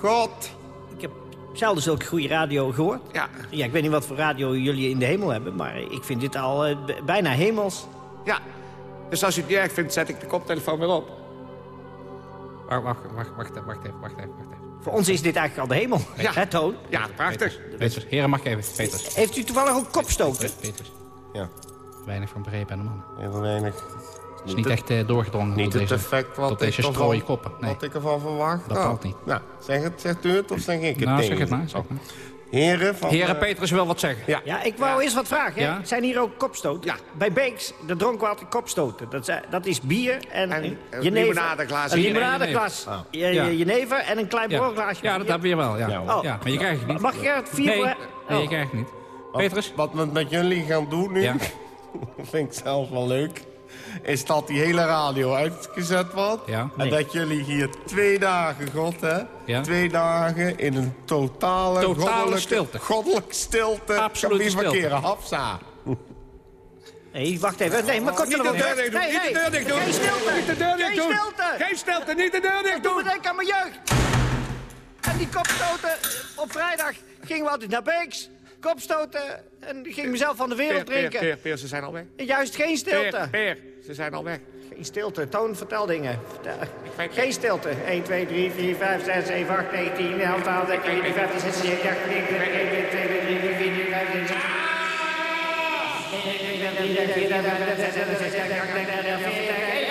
God. ik heb zelden zulke goede radio gehoord. Ja, Ja, ik weet niet wat voor radio jullie in de hemel hebben. Maar ik vind dit al eh, bijna hemels. ja. Dus als u het niet erg vindt, zet ik de koptelefoon weer op. Wacht, wacht, wacht, wacht, even, wacht even, wacht even, wacht even. Voor ons is dit eigenlijk al de hemel. Ja. Hè, Toon? Ja, prachtig. Peters, heren, mag ik even? Peters. Heeft u toevallig ook kopstoken? Peters. Ja, Weinig van begrepen aan de man. heel weinig. Het is niet echt eh, doorgedrongen Niet tot het deze, effect wat tot deze strooien koppen. Nee. Wat ik ervan verwacht. Dat Nou, valt niet. Nou, zeg het, zegt u het of zeg ik het Nou, zeg tegen het u? maar, zeg maar. Heren van... Heren, eh, Petrus wil wat zeggen. Ja. Ja, ik wou eens wat vragen. Hè? Ja? Zijn hier ook kopstoten? Ja. Bij Beeks, de dronken we altijd kopstoten. Dat, is- dat is bier en, En, een eh, jenever. limonadeglaas. Een limonadeglas. jenever. Je, je- jenever en een klein borrelglaasje. ja dat hebben we wel, ja. Ja, Ja, maar je krijgt het niet. Mag ik er vier Nee, voor- nee, je Oh. krijgt het niet. Wat- Petrus? Wat we met jullie gaan doen nu, Ja. vind ik zelf wel leuk... is dat die hele radio uitgezet wordt. Ja. En dat jullie hier twee dagen, God hè... Ja. Twee dagen in een totale, Totale goddelijke, stilte. goddelijke stilte... Absolute kan stilte. verkeren, hapsa. Nee, wacht even. Nee, maar kort Niet de deur dicht doen, Nee, niet de deur dicht doen. Geen stilte. Niet de deur dicht Geen doen. stilte. Geen stilte, niet de deur dicht Ik doe me doen. denken aan mijn jeugd. En die kopstoten. Op vrijdag gingen we altijd naar Beeks kopstoten en ging mezelf van de wereld drinken. Peer, peer, ze zijn al weg. En juist geen stilte. Peer, ze zijn al weg. Geen stilte. Toon, vertel dingen. Geen stilte. 1, 2, 3, 4, 5, 6, 7, 8, 9, 10, 11, 12, 13, 14, 15, 16, 17, 18, 19, 20, 21, 22, 23, 24, 25, 26...